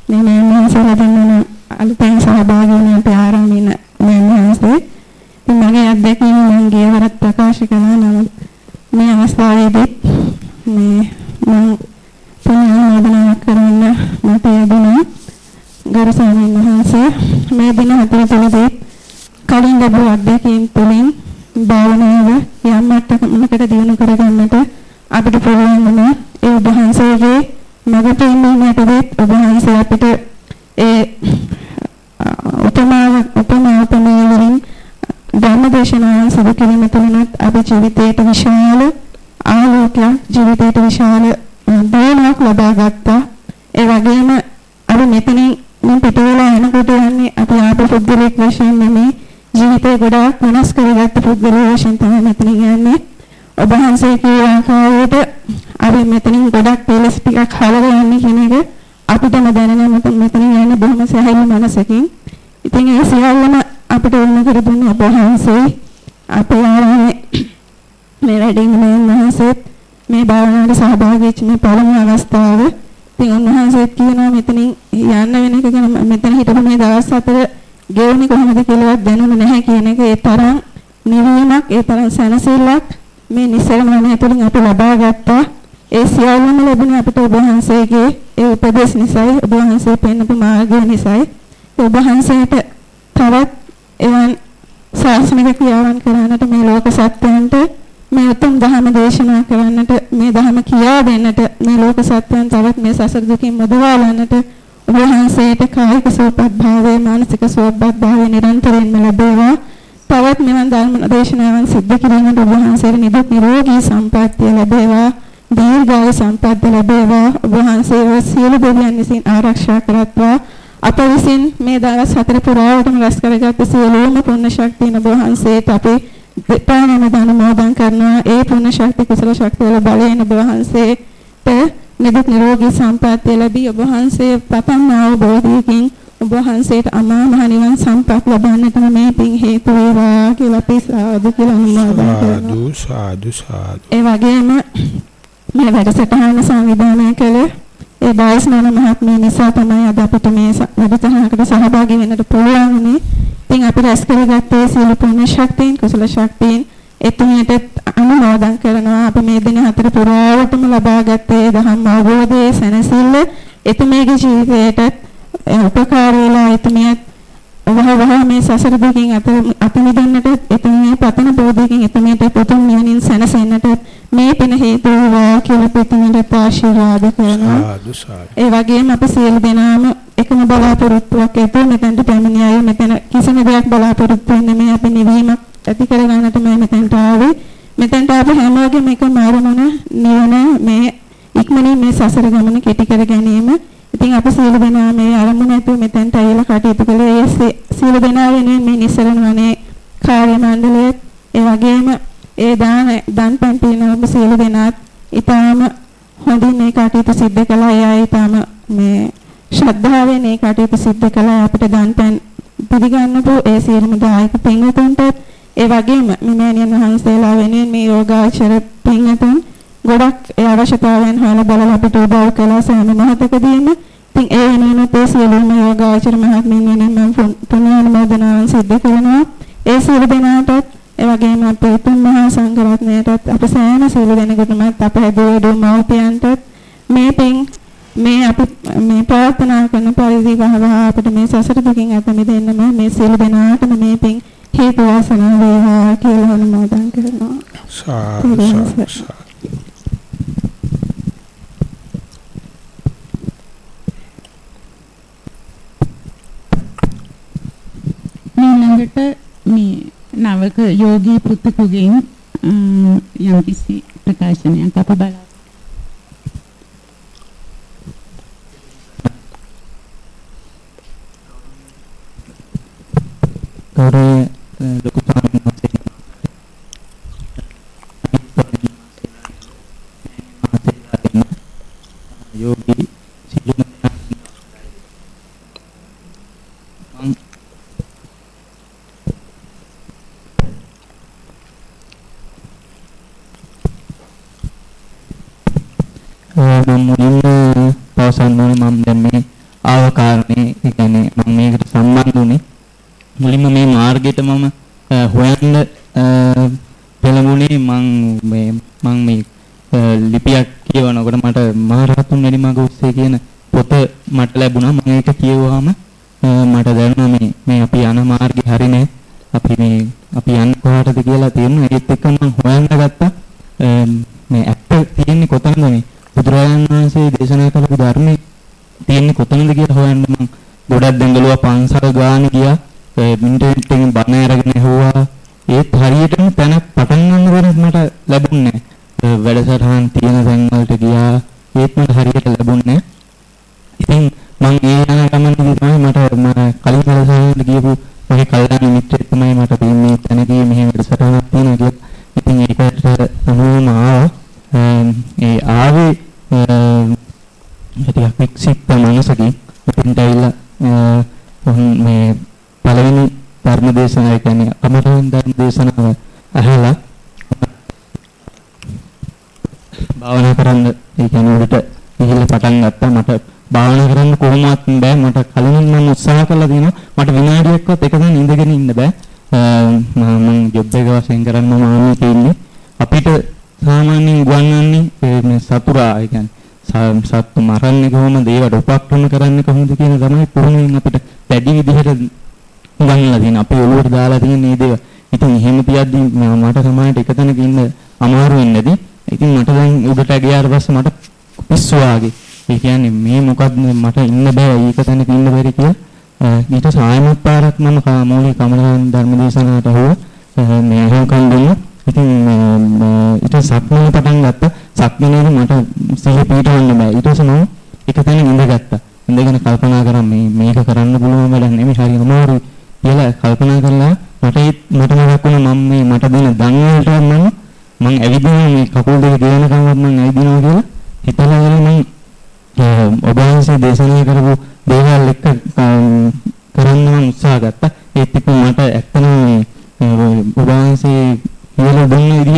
මේ මෑණියන් වහන්සේලා දෙන්න අලුතෙන් සහභාගී වෙන අපේ ආරාමින මෑණියන් වහන්සේ. මගේ අත්දැකීම මම ගියවරත් ප්‍රකාශ කළා. නමුත් මේ අවස්ථාවේදී මේ මම පුණ්‍යානුමෝදනාවක් කරන්න මට ලැබුණා. ගරු ස්වාමීන් වහන්සේ මේ දින හතර තුළදී කලින් ලැබූ අත්දැකීම් තුළින් භාවනාව යම් මට්ටමකට දියුණු කරගන්නට අපිට පුළුවන් වුණා. ඒ ඔබ වහන්සේගේ මඟ පෙන්වීමටදී ඔබ වහන්සේ අපිට ඒ උපමාව උපමා උපමා වලින් ධර්මදේශනාවන් සිදු කිරීම තුළින්ත් අපේ ජීවිතයට විශාල ආලෝකයක් ජීවිතයට විශාල දියුණුවක් ලබා ගත්තා. ඒ වගේම අපි මෙතනින් මම පිටවලා යනකොට යන්නේ අපි ආපු පුද්ගලෙක් වශයෙන් නෙමෙයි ජීවිතේ ගොඩාක් වෙනස් කරගත්ත පුද්ගලයෙක් වශයෙන් තමයි මෙතනින් යන්නේ. ඔබ වහන්සේ කිය ආකාරයට අපි මෙතනින් ගොඩක් පෙළස් ටිකක් හලලා යන්නේ කියන එක අපිටම දැනෙන මෙතනින් යන්නේ බොහොම සැහැල්ලු මනසකින්. ඉතින් ඒ සියල්ලම අපිට වුණ කර දුන්න ඔබ වහන්සේ අපේ ආරාමේ මේ වැඩිමනයන් වහන්සේත් මේ භාවනාවට සහභාගී වෙච්ච මේ පළමු අවස්ථාව. ඉතින් උන්වහන්සේත් කියනවා මෙතනින් යන්න වෙන එක ගැන මෙතන හිටපු මේ දවස් හතර ගෙවුනේ කොහොමද කියලාවත් දැනුම නැහැ කියන එක ඒ තරම් නිවීමක් ඒ තරම් සැනසෙල්ලක් මේ නිසරණය තුළින් අපි ලබා ගත්තා. ඒ සියල්ලම ලැබුණේ අපිට ඔබ වහන්සේගේ ඒ උපදේශ නිසායි ඔබ වහන්සේ පෙන්වපු මාර්ගය නිසායි. ඔබ වහන්සේට තවත් එවන් ශාසනික ක්‍රියාවන් කරන්නට මේ ලෝක සත්‍යයන්ට මේ උතුම් ධර්ම දේශනා කරන්නට මේ ධර්ම කියා දෙන්නට මේ ලෝක සත්‍යයන් තවත් මේ සසර දුකින් මුදවාලන්නට ඔබ වහන්සේට කායික සුවපත් භාවය මානසික සුවපත් භාවය නිරන්තරයෙන්ම ලැබේවා. තවත් මෙවන් ධර්ම දේශනාවන් සිද්ධ කිරීමට ඔබ වහන්සේට නිදුක් නිරෝගී සම්පන්නිය ලැබේවා. දීර්ඝායු සම්පත් ලැබේවා. ඔබ වහන්සේව සියලු දෙවියන් විසින් ආරක්ෂා කරත්වා. අප විසින් මේ දවස් හතර පුරාවටම රැස් කරගත් සියලුම පුණ්‍ය ශක්තියන වහන්සේට අපි දෙපාරම දාන මොදන් කරනවා ඒ පුණ්‍ය ශක්තිය කුසල ශක්තිය වල බලයෙන් වහන්සේට නිදුක් නිරෝගී සම්පන්නිය ලැබී ඔබ වහන්සේ පතන්නා වූ බෝධියකින් ඔබ වහන්සේට අමා මහ නිවන් සම්පත් ලබන්නටම මේ පින් හේතු වේවා කියලා අපි සාදු කියලා අනුමෝදන් කරනවා. සාදු සාදු. ඒ වගේම මේ වැඩසටහන සංවිධානය කළේ ඒ ඩායිස්නන මහත්මිය නිසා තමයි අද අපිට මේ වැඩසටහනකට සහභාගී වෙන්නට පුළුවන් වුනේ. ඉතින් අපි රැස් කරගත්තේ සීල පුණ්‍ය ශක්තියින් කුසල ශක්තියින් එතුමියට අනුමෝදන් කරනවා අපි මේ දින හතර පුරාවටම ලබාගත්තේ දහම් අවබෝධයේ සැනසෙල්ල එතුමියගේ ජීවිතයට උපකාර වෙලා එතුමියත් වහ වහ මේ සසර දුකින් අත අත මිදෙන්නට එතුමිය පතන බෝධියකින් එතුමියට පුතුන් නිවනින් සැනසෙන්නට මේ පින හේතු වේවා කියලා එතුමියට ආශිර්වාද කරනවා. ඒ වගේම අපි සියලු දෙනාම එකම බලාපොරොත්තුවක් ඇතුව මෙතනට පැමිණි අය මෙතන කිසිම දෙයක් බලාපොරොත්තු වෙන්නේ මේ අපි නිවීමක් ඇති කරගන්නට මේ මෙතනට ආවේ. මෙතනට ආපු හැමෝගෙම එකම අරමුණ නිවන මේ ඉක්මනින් මේ සසර ගමන කෙටි කර ගැනීම. ඉතින් අප සියලු දෙනා මේ අරමුණ ඇතුව මෙතනට ඇවිල්ලා කටයුතු කළේ ඒ සියලු දෙනා වෙනුවෙන් මේ නිස්සරණ වනේ කාර්ය මණ්ඩලයත් ඒ වගේම ඒ දාන දන් පන් පින ඔබ සියලු දෙනාත් ඊටාම හොඳින් මේ කටයුතු සිද්ධ කළා. ඒ අය ඊටාම මේ ශ්‍රද්ධාවෙන් මේ කටයුතු සිද්ධ කළා. අපිට දන් පන් පිළිගන්නපු ඒ සියලුම දායක පින්වතුන්ට ඒ වගේම මෙමෑණියන් වහන්සේලා වෙනුවෙන් මේ යෝගාචර පින්වතුන් ගොඩක් ඒ අවශ්‍යතාවයන් හොයලා බලලා අපිට උදව් කළා සෑම මොහොතකදීම. ඉතින් ඒ වෙනුවෙන් ඒ සියලුම යෝගාචර මහත්මීන් වෙනුවෙන් මම පුණ්‍යානුමෝදනාවන් සිද්ධ කරනවා. ඒ සියලු දෙනාටත් ඒ වගේම අපේ උතුම් මහා සංඝරත්නයටත් අප සෑම සියලු දෙනෙකුටමත් අප හැදුවඩු මව්පියන්ටත් මේ පින් මේ අපි මේ ප්‍රාර්ථනා කරන පරිදි වහවහ අපිට මේ සසර දුකින් අත මිදෙන්නම මේ සියලු දෙනාටම මේ පින් හේතු වාසනා වේවා කියලා අනුමෝදන් කරනවා. සාදු සාදු. ඊළඟට මේ නවක යෝගී පුතුකුගෙන් යම්කිසි ප්‍රකාශනයක් අප බලා ගෞරවනීය ලොකු ස්වාමීන් වහන්සේ. යෝගී සිළුම මං මම මුලින්ම පවසන්න ඕනේ මම දැන් මේ ආව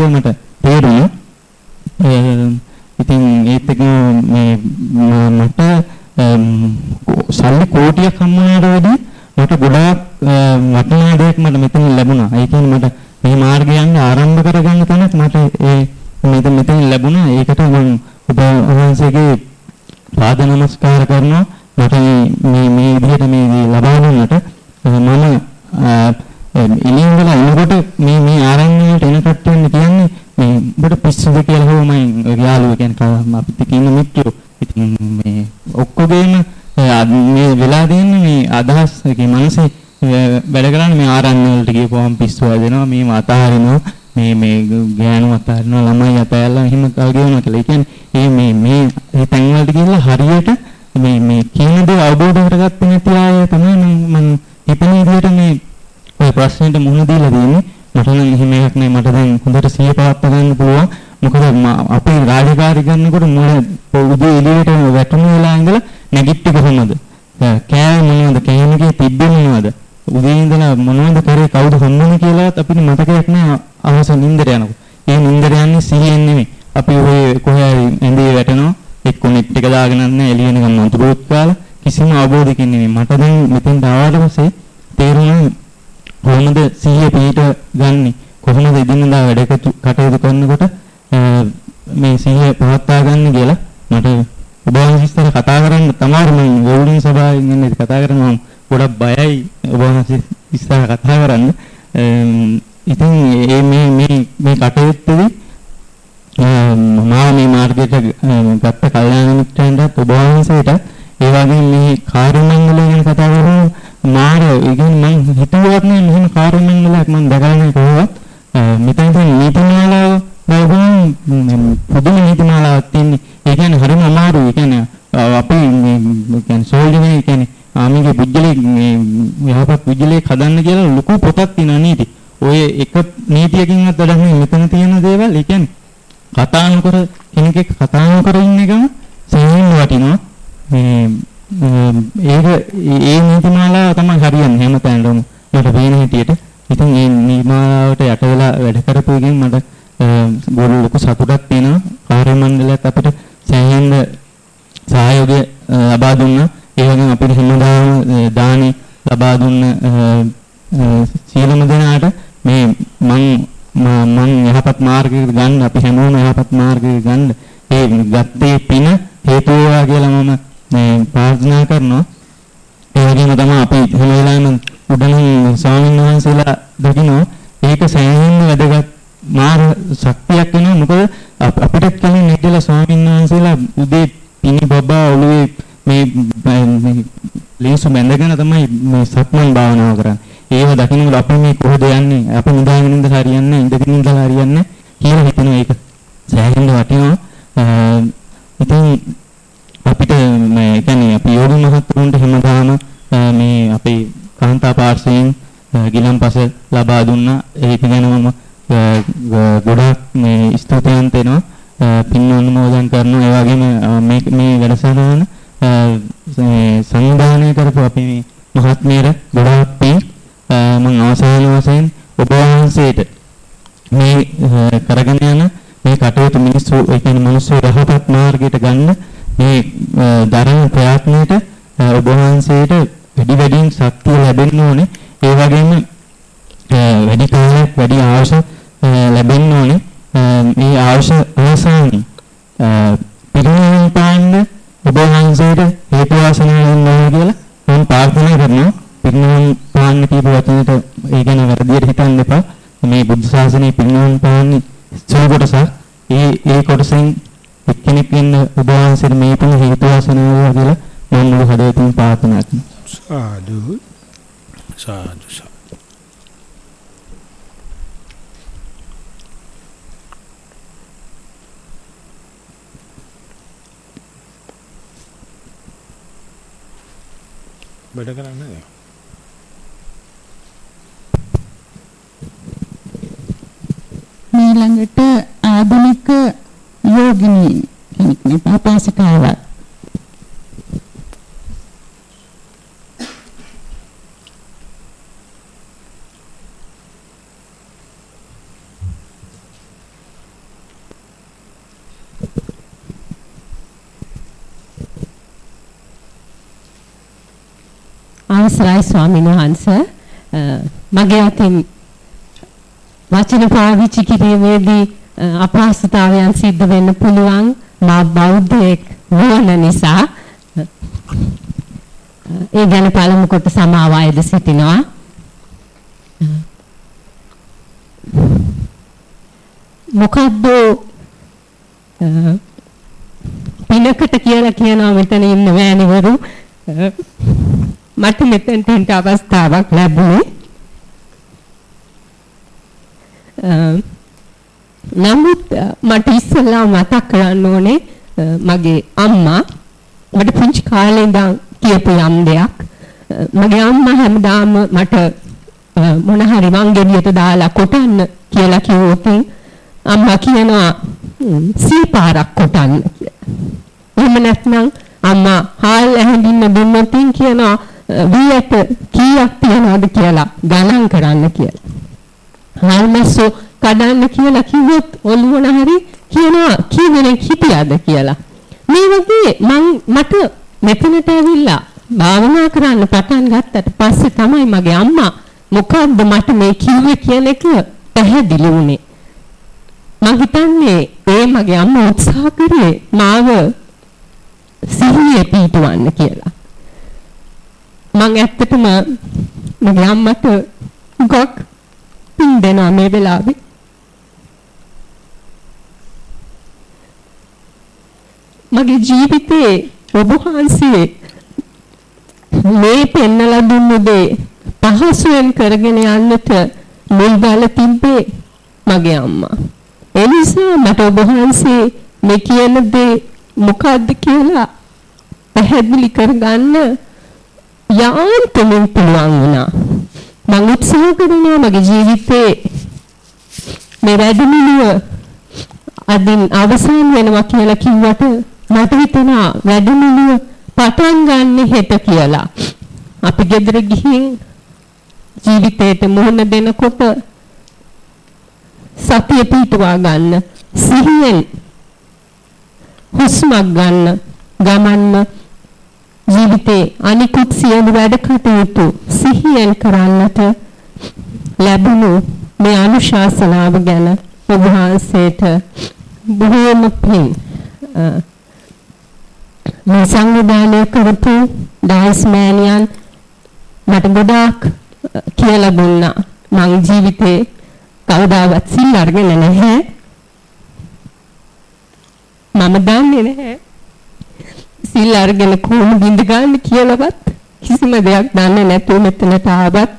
දුන්න විදිය මට තේරුණා. ලබා දුන්න සියලුම දෙනාට මේ මං මං යහපත් මාර්ගයකට ගන්න අපි හැමෝම යහපත් මාර්ගයකට ගන්න ඒ ගත්තේ පින හේතු වේවා කියලා මම මේ ප්‍රාර්ථනා කරනවා. ඒ වගේම තමයි අපි හැම වෙලාවෙම උඩින් ස්වාමීන් වහන්සේලා දකිනවා. ඒක සෑහෙන්න වැදගත් මාර ශක්තියක් වෙනවා. මොකද අපිට කියන්නේ නිදලා ස්වාමීන් වහන්සේලා උදේ පිනි බබා ඔළුවේ මේ ලේසු බැඳගෙන තමයි මේ සක්මන් භාවනාව කරන්නේ. ඒව දකින්නකොට අපි මේ කොහොද යන්නේ? අපි නිදාගෙන ඉඳලා හරියන්නේ ඉඳගෙන ඉඳලා හරියන්නේ කියලා හිතනවා ඒක. සෑහෙන්න වටිනවා. ඉතින් අපිට මේ කියන්නේ අපි යෝග මහත්තුන්ට හැමදාම මේ අපේ කාන්තා පාර්ශ්වයෙන් ගිලන්පස ලබා දුන්නා. ඒක ගැන මම ගොඩාක් මේ ස්තුතිවන්ත වෙනවා. පින් අනුමෝදන් කරනවා. ඒ වගේම මේ මේ වැඩසටහන සංවිධානය කරපු අපි මේ මහත්මියට ගොඩාක් පින් මම අවසාන වශයෙන් ඔබ වහන්සේට මේ කරගෙන යන මේ කටයුතු මිනිස්සු ඒ කියන්නේ මිනිස්සු යහපත් මාර්ගයට ගන්න මේ දරන ප්‍රයත්නයට ඔබ වහන්සේට වැඩි වැඩියෙන් ශක්තිය ලැබෙන්න ඕනේ. ඒ වගේම වැඩි කාලයක් වැඩි ආශ ලැබෙන්න ඕනේ. මේ ආශ අවසානයේ පිරිනිවන් පාන්න ඔබ වහන්සේට හේතු වාසනා වෙනවා කියලා මම ප්‍රාර්ථනා කරනවා. පිරිනමන පාන්න කියපු වචනෙට ඒ ගැන වැරදියට හිතන්න එපා. මේ බුද්ධ ශාසනයේ පිරිනමන පාන්නේ සුළු කොටසක්. ඒ ඒ කොටසෙන් එක්කෙනෙක් වෙන්න ඔබ වහන්සේට මේ තුන හේතු වාසනා වේවා කියලා මම මුළු හදවතින් ප්‍රාර්ථනා කරනවා. සාදු සාදු වැඩ කරන්නේ ඊළඟට ආධුනික යෝගිනී කෙනෙක් නේ පාපාසිකාවක් අවසරයි ස්වාමීන් වහන්ස මගේ අතින් වචන පාවිච්චි කිරීමේදී අ, අපහසුතාවයන් සිද්ධ වෙන්න පුළුවන් මා බෞද්ධයෙක් නොවන නිසා අ, ඒ ගැන පළමු කොට සමාව අයද සිටිනවා. මොකද්ද අ, පිනකට කියලා කියනවා මෙතන ඉන්න මෑණිවරු අ, මට මෙතෙන්ට එන්න අවස්ථාවක් ලැබුණේ. අ, නමුත් අ, මට ඉස්සෙල්ලා මතක් කරන්න ඕනේ අ, මගේ අම්මා මට පුංචි කාලේ ඉඳන් කියපු යම් දෙයක්. අ, මගේ අම්මා හැමදාම මට අ, මොන හරි මංගෙඩියට දාලා කොටන්න කියලා කිව්වොත් අම්මා කියනවා "හ්ම්, සීපාරක් කොටන්න කියලා. එහෙම නැත්නම් අම්මා හාල් ඇහැඳින්න දුන්නොත් කියනවා. වීයට කීයක් තියනවද කියලා ගණන් කරන්න කියලා. හාල් මැස්සෝ කඩන්න කියලා කිව්වොත් ඔළුවන හරි කියනවා කී දෙනෙක් හිටියද කියලා. මේ වගේ මං මට මෙතනට ඇවිල්ලා භාවනා කරන්න පටන් ගත්තට පස්සේ තමයි මගේ අම්මා මොකද්ද මට මේ කිව්වේ කියන එක පැහැදිලි වුණේ. මම හිතන්නේ ඒ මගේ අම්මා උත්සාහ කරේ මාව සිහියේ පිටවන්න කියලා. මම ඇත්තටම මගේ අම්මට ගොක් පින් දෙනවා මේ වෙලාවේ. මගේ ජීවිතේ ඔබ වහන්සේ මේ පෙන්නලා දුන්නු දේ පහසුවෙන් කරගෙන යන්නට මුල් බල තිබ්බේ මගේ අම්මා. ඒ නිසා මට ඔබ වහන්සේ මේ කියන දේ මොකද්ද කියලා පැහැදිලි කරගන්න යාන්තමින් පුළුවන් වුණා. මම උත්සාහ කරනවා මගේ ජීවිතේ මේ වැඩමුළුව අදින් අවසන් වෙනවා කියලා කිව්වට මට හිතෙනවා වැඩමුළුව පටන් ගන්න හෙට කියලා. අපි ගෙදර ගිහින් ජීවිතේට මුහුණ දෙනකොට සතිය පිටවා ගන්න සිහියෙන් හුස්මක් ගන්න ගමන්න ජීවිතේ අනිකුත් සියලු වැඩ කටයුතු සිහියෙන් කරන්නට ලැබුණු මේ අනුශාසනාව ගැන ඔබ වහන්සේට බොහෝම පිං මේ සංවිධානය කරපු ඩයිස් මෑනියන් මට ගොඩාක් කියලා දුන්නා. මං ජීවිතේ කවදාවත් සිල් අරගෙන නැහැ. මම දන්නේ නැහැ. සිල් අරගෙන කොහොමද ඉඳ ගන්න කියලාවත් කිසිම දෙයක් දන්නේ නැතුව මෙතනට ආවත්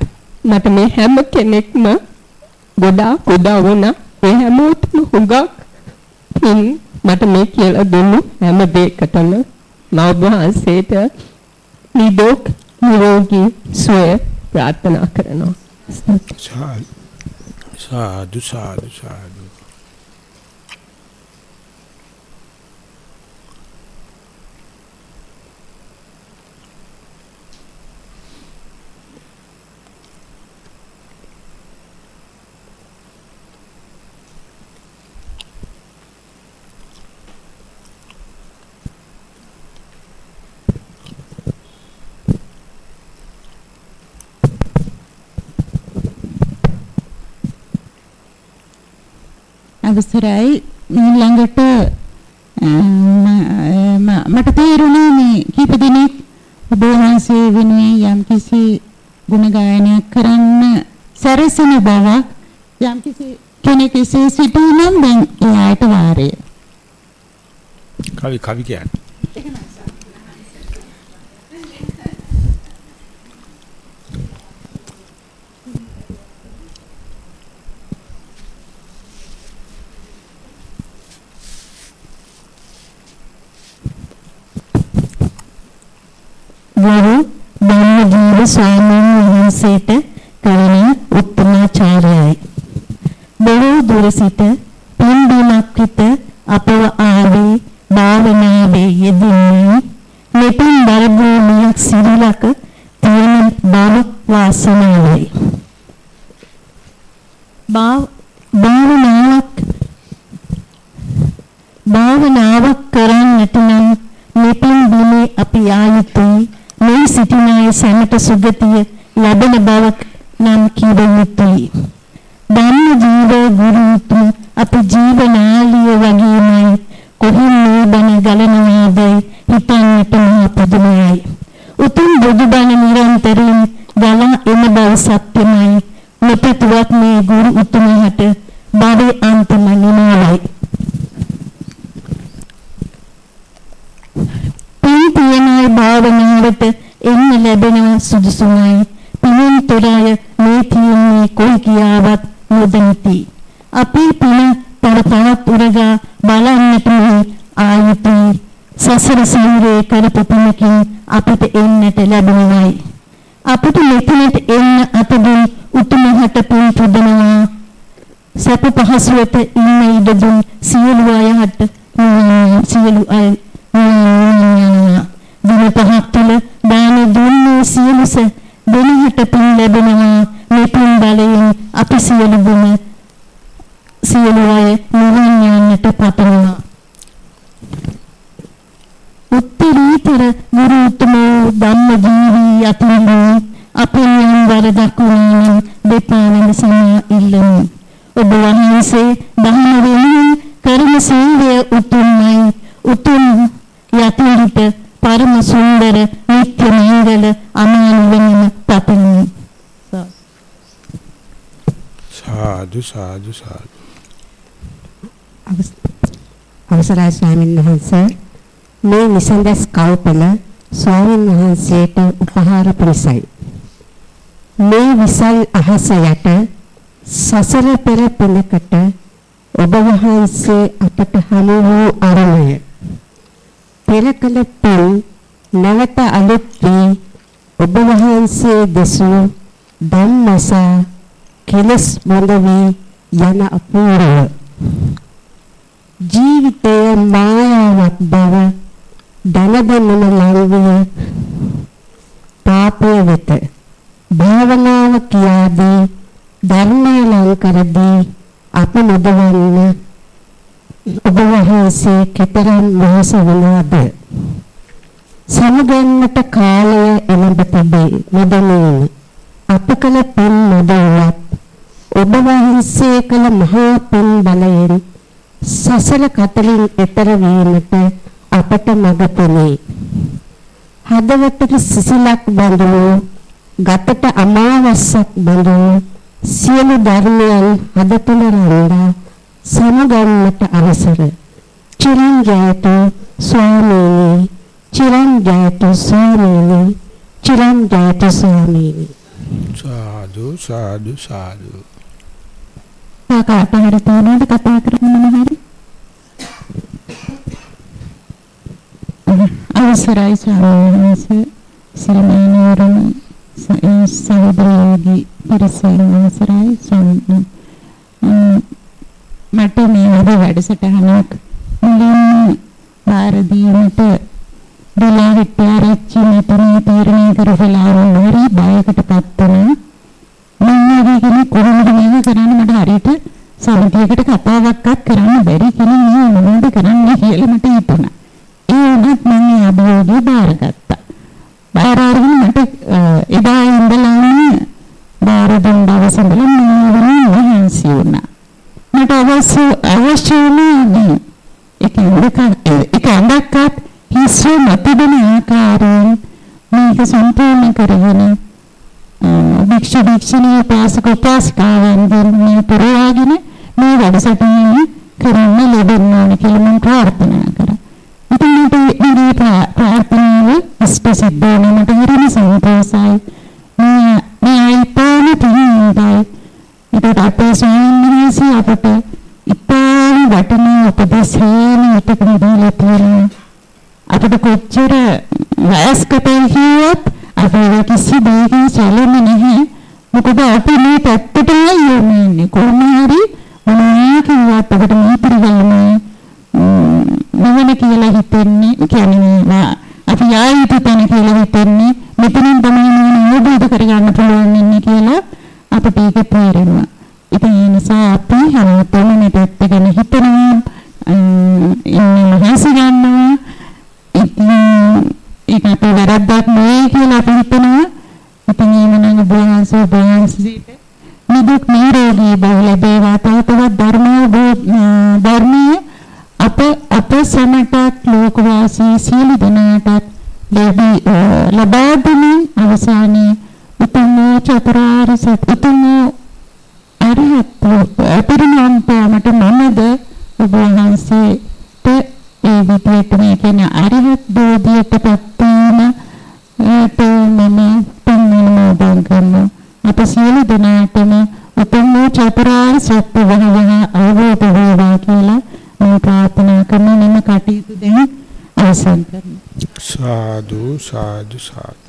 මට මේ හැම කෙනෙක්ම ගොඩාක් උදව් වුණා. ඒ හැමෝටම හුඟක් පින් මට මේ කියලා දුන්නු හැම දෙයකටම. මම වහන්සේට නිරෝග නිරෝගී සුවය ප්‍රාර්ථනා කරනවා. සාදු සාදු සාදු. අවසරයි ඊළඟට මට තේරුණා මේ කීප දෙනෙක් ඔබ වහන්සේ වෙනුවෙන් යම්කිසි ගුණ ගායනයක් කරන්න සැරසෙන බවක් යම්කිසි කෙනෙක් එසේ සිටිනම් දැන් එයාට වාරය. කවි කවි කියන්නේ. ගරු ධම්මජීව ස්වාමීන් වහන්සේට කරන උත්තමාචාර්යයි. බොහෝ දුර සිට පින්බීමක් විත අපව ආවේ භාවනාවේ යෙදෙන්නේ මෙතෙන් දරභූමියක් සිරිලක තියෙන බව වාසනාවයි. භාවනාවක් භාවනාවක් කරන්නට නම් මෙතෙන් බිමේ අපි ආයුතුයි මේ සිටින අය සැමට සුගතිය ලැබෙන බවක් නම් කිව යුතුයි. ධම්ම ජීව ගුරුතුම අප ජීවනාලිය වගේමයි කොහොම බණ ගලනවාද හිතන්නට මහ පුදුමයි. උතුම් බුදුබණ නිරන්තරයෙන් ගලා එන බව සත්‍යමයි. මෙපතුවක් මේ ගුරු උතුමහට බඩේ අන්තම නිමාවයි. පින් තියනයි භාවනාවට එන්න ලැබෙන සුදුසුමයි. පින් තොරය මේ තියන්නේ කොයි කියාවත් නොදනිති. අපේ පින තව තවත් උරගා බලන්නට ආයතී සසර සංරේ කරපු පිනකින් අපට එන්නට ලැබෙනවයි. අපට මෙතනට එන්න අපදුන් උතුමහට පින් පුදනවා. සැප පහසුවට ඉන්න ඉඩ දුන් සියලු අයහට සියලු අය දින පහක් තුළ දාන දුන්නේ සියලුස දෙනහට පින් ලැබෙනවා. මේ පින් බලයෙන් අපි සියලු ගුණ සියලු අය නිවන් යන්නට පතනවා උත්තරීතර ගුරු උතුම ධම්ම ජීවී අතිරි අපේ යම් වරදක් වුණා නම් දෙපා වෙන සමා ඉල්ලමු. ඔබ වහන්සේ ධම්ම වෙනුවෙන් කරන සේවය උතුම්යි උතුම් යතිරිට පරම සුන්දර නිත්‍ය මංගල අමානුවෙන්ම පතමි. සාදු සාදු සාදු. අවසරයි ස්වාමීන් වහන්සේ. මේ නිසන්දස් කල්පන ස්වාමීන් වහන්සේට උපහාර පිණිසයි. මේ විසල් අහස යට සසර පෙර පිනකට ඔබ වහන්සේ අපට හමු වූ අරමය පෙරකල පින් නැවත අලුත් වී ඔබ වහන්සේ දෙසූ ධම්මසා කෙලස් බඳ වී යන අපූර්ව ජීවිතය මායාවක් බව දැනගන්නම ලංවිය පාපය වෙත භාවනාව කියාදී ධර්මය ලං කරදී අප නොදවන්න ඔබ වහන්සේ කෙතරම් මහස වුණාද සමගන්නට කාලය එළඹ තිබේ නොදැනීම අප කළ පින් නොදවත් ඔබ වහන්සේ කළ මහා පින් බලයෙන් සසල කතලින් එතර වීමට අපට මඟ පෙනේ. හදවතට සිසිලක් බඳවූ ගතට අමාවස්සක් බඳවූ සියලු ධර්මයන් හද තුල රඳා සමගන්නට අවසර. චිරං ජයතු ස්වාමීනි චිරං ජයතු ස්වාමීනි චිරං ජයතු ස්වාමීනි. සාදු සාදු සාදු. කාකාට හරි තෝරනද කතා කරන්න මොන හරි? අවසරයි ස්වාමීන්. වහන්සේ සිරමණේරුන් සහෝදරයෝගී පිරිසෙන් අවසරයි ස්වාමීන් මට මේ වගේ වැඩසටහනක් මුලින්ම බාර දීමට දලා හිටියාරච්චි මෙතන තීරණය කරලා හරි බයකටපත් වුණා මම වගේ කොහොමද මේක කරන්න මට හරියට සමථයකට කතාවක්වත් කරන්න බැරි කෙනෙක් මේ මොනවද කරන්නේ කියලා මට හිතුණා. ඒ වුණත් මම ඒ අභියෝගය බාරගත්තා. බාර අරගෙන මට එදා ඉඳලාම බාර දුන් දවස් ඉඳලා මම වහන්සි වුණා. මට අවශ්‍ය අවශ්‍ය වුණේ ඒක ඒක අඳක්කත් හිස්ව නැතිවෙන ආකාරයෙන් මේක සම්පූර්ණ කරගෙන භික්ෂු භික්ෂුණී පාසක උපාසිකාවන් ධර්මයේ පුරවාගෙන මේ වැඩසටහන කරන්න ලැබෙන්න ඕන කියලා මම ප්‍රාර්ථනා කරා. ඉතින් මට මේ ප්‍රාර්ථනාව ඉෂ්ට සිද්ධ වුණා මට හරිම සන්තෝෂයි. මේ මේ අයිපාන පිළිඳයි. ඒකට අපේ ස්වාමීන් වහන්සේ අපට ඉතාම වටිනා උපදෙස් හේන ඉටකම දීලා තියෙනවා. අපිට කොච්චර වයස්කතේ හියොත් අපේ කිසි දෙයකින් සැලෙන්නේ නැහැ. මොකද අපි මේ පැත්තටම යොමු ඉන්නේ. කොහොම හරි මොනවා කිව්වත් අපිට මේ පිළිගන්නේ නවන කියලා හිතන්නේ කියන්නේ අපි ආයෙත් තන කියලා හිතන්නේ මෙතනින් තමයි මම අවබෝධ කරගන්න පුළුවන් ඉන්නේ කියලා අපිට ඒක තේරෙනවා. ඉතින් ඒ නිසා අපි හැමෝටම මේ පැත්ත ගැන හිතනවා. ඉන්නේ මහසි ගන්නවා ඒක අපේ වැරද්දක් නෙවෙයි කියලා අපි හිතනවා. ඉතින් එහෙමනම් ඔබ වහන්සේ ඔබ වහන්සේට මේ නිදුක් නිරෝගී බව ලැබේවා. තව තවත් ධර්මාවබෝධ ධර්මීය අප අප සමටත් ලෝකවාසී සියලු දෙනාටත් ලැබී ලබා දෙමින් අවසානයේ උතුම් චතුරාර්ය සත්‍ය උතුම් අරහත් අපරිණාම පාමට මමද ඔබ වහන්සේට ඒ විදිහට මේ කියන අරහත් බෝධියටපත් වීම ඒට මම පින්වන්දන් කරනවා. අප සියලු දෙනාටම උතුම් චතුරාර්ය සත්‍ය වහවහ අවබෝධ වේවා කියලා මම ප්‍රාර්ථනා කරන මෙම කටයුතු දැන් අවසන් කරනවා. සාදු සාදු සාදු.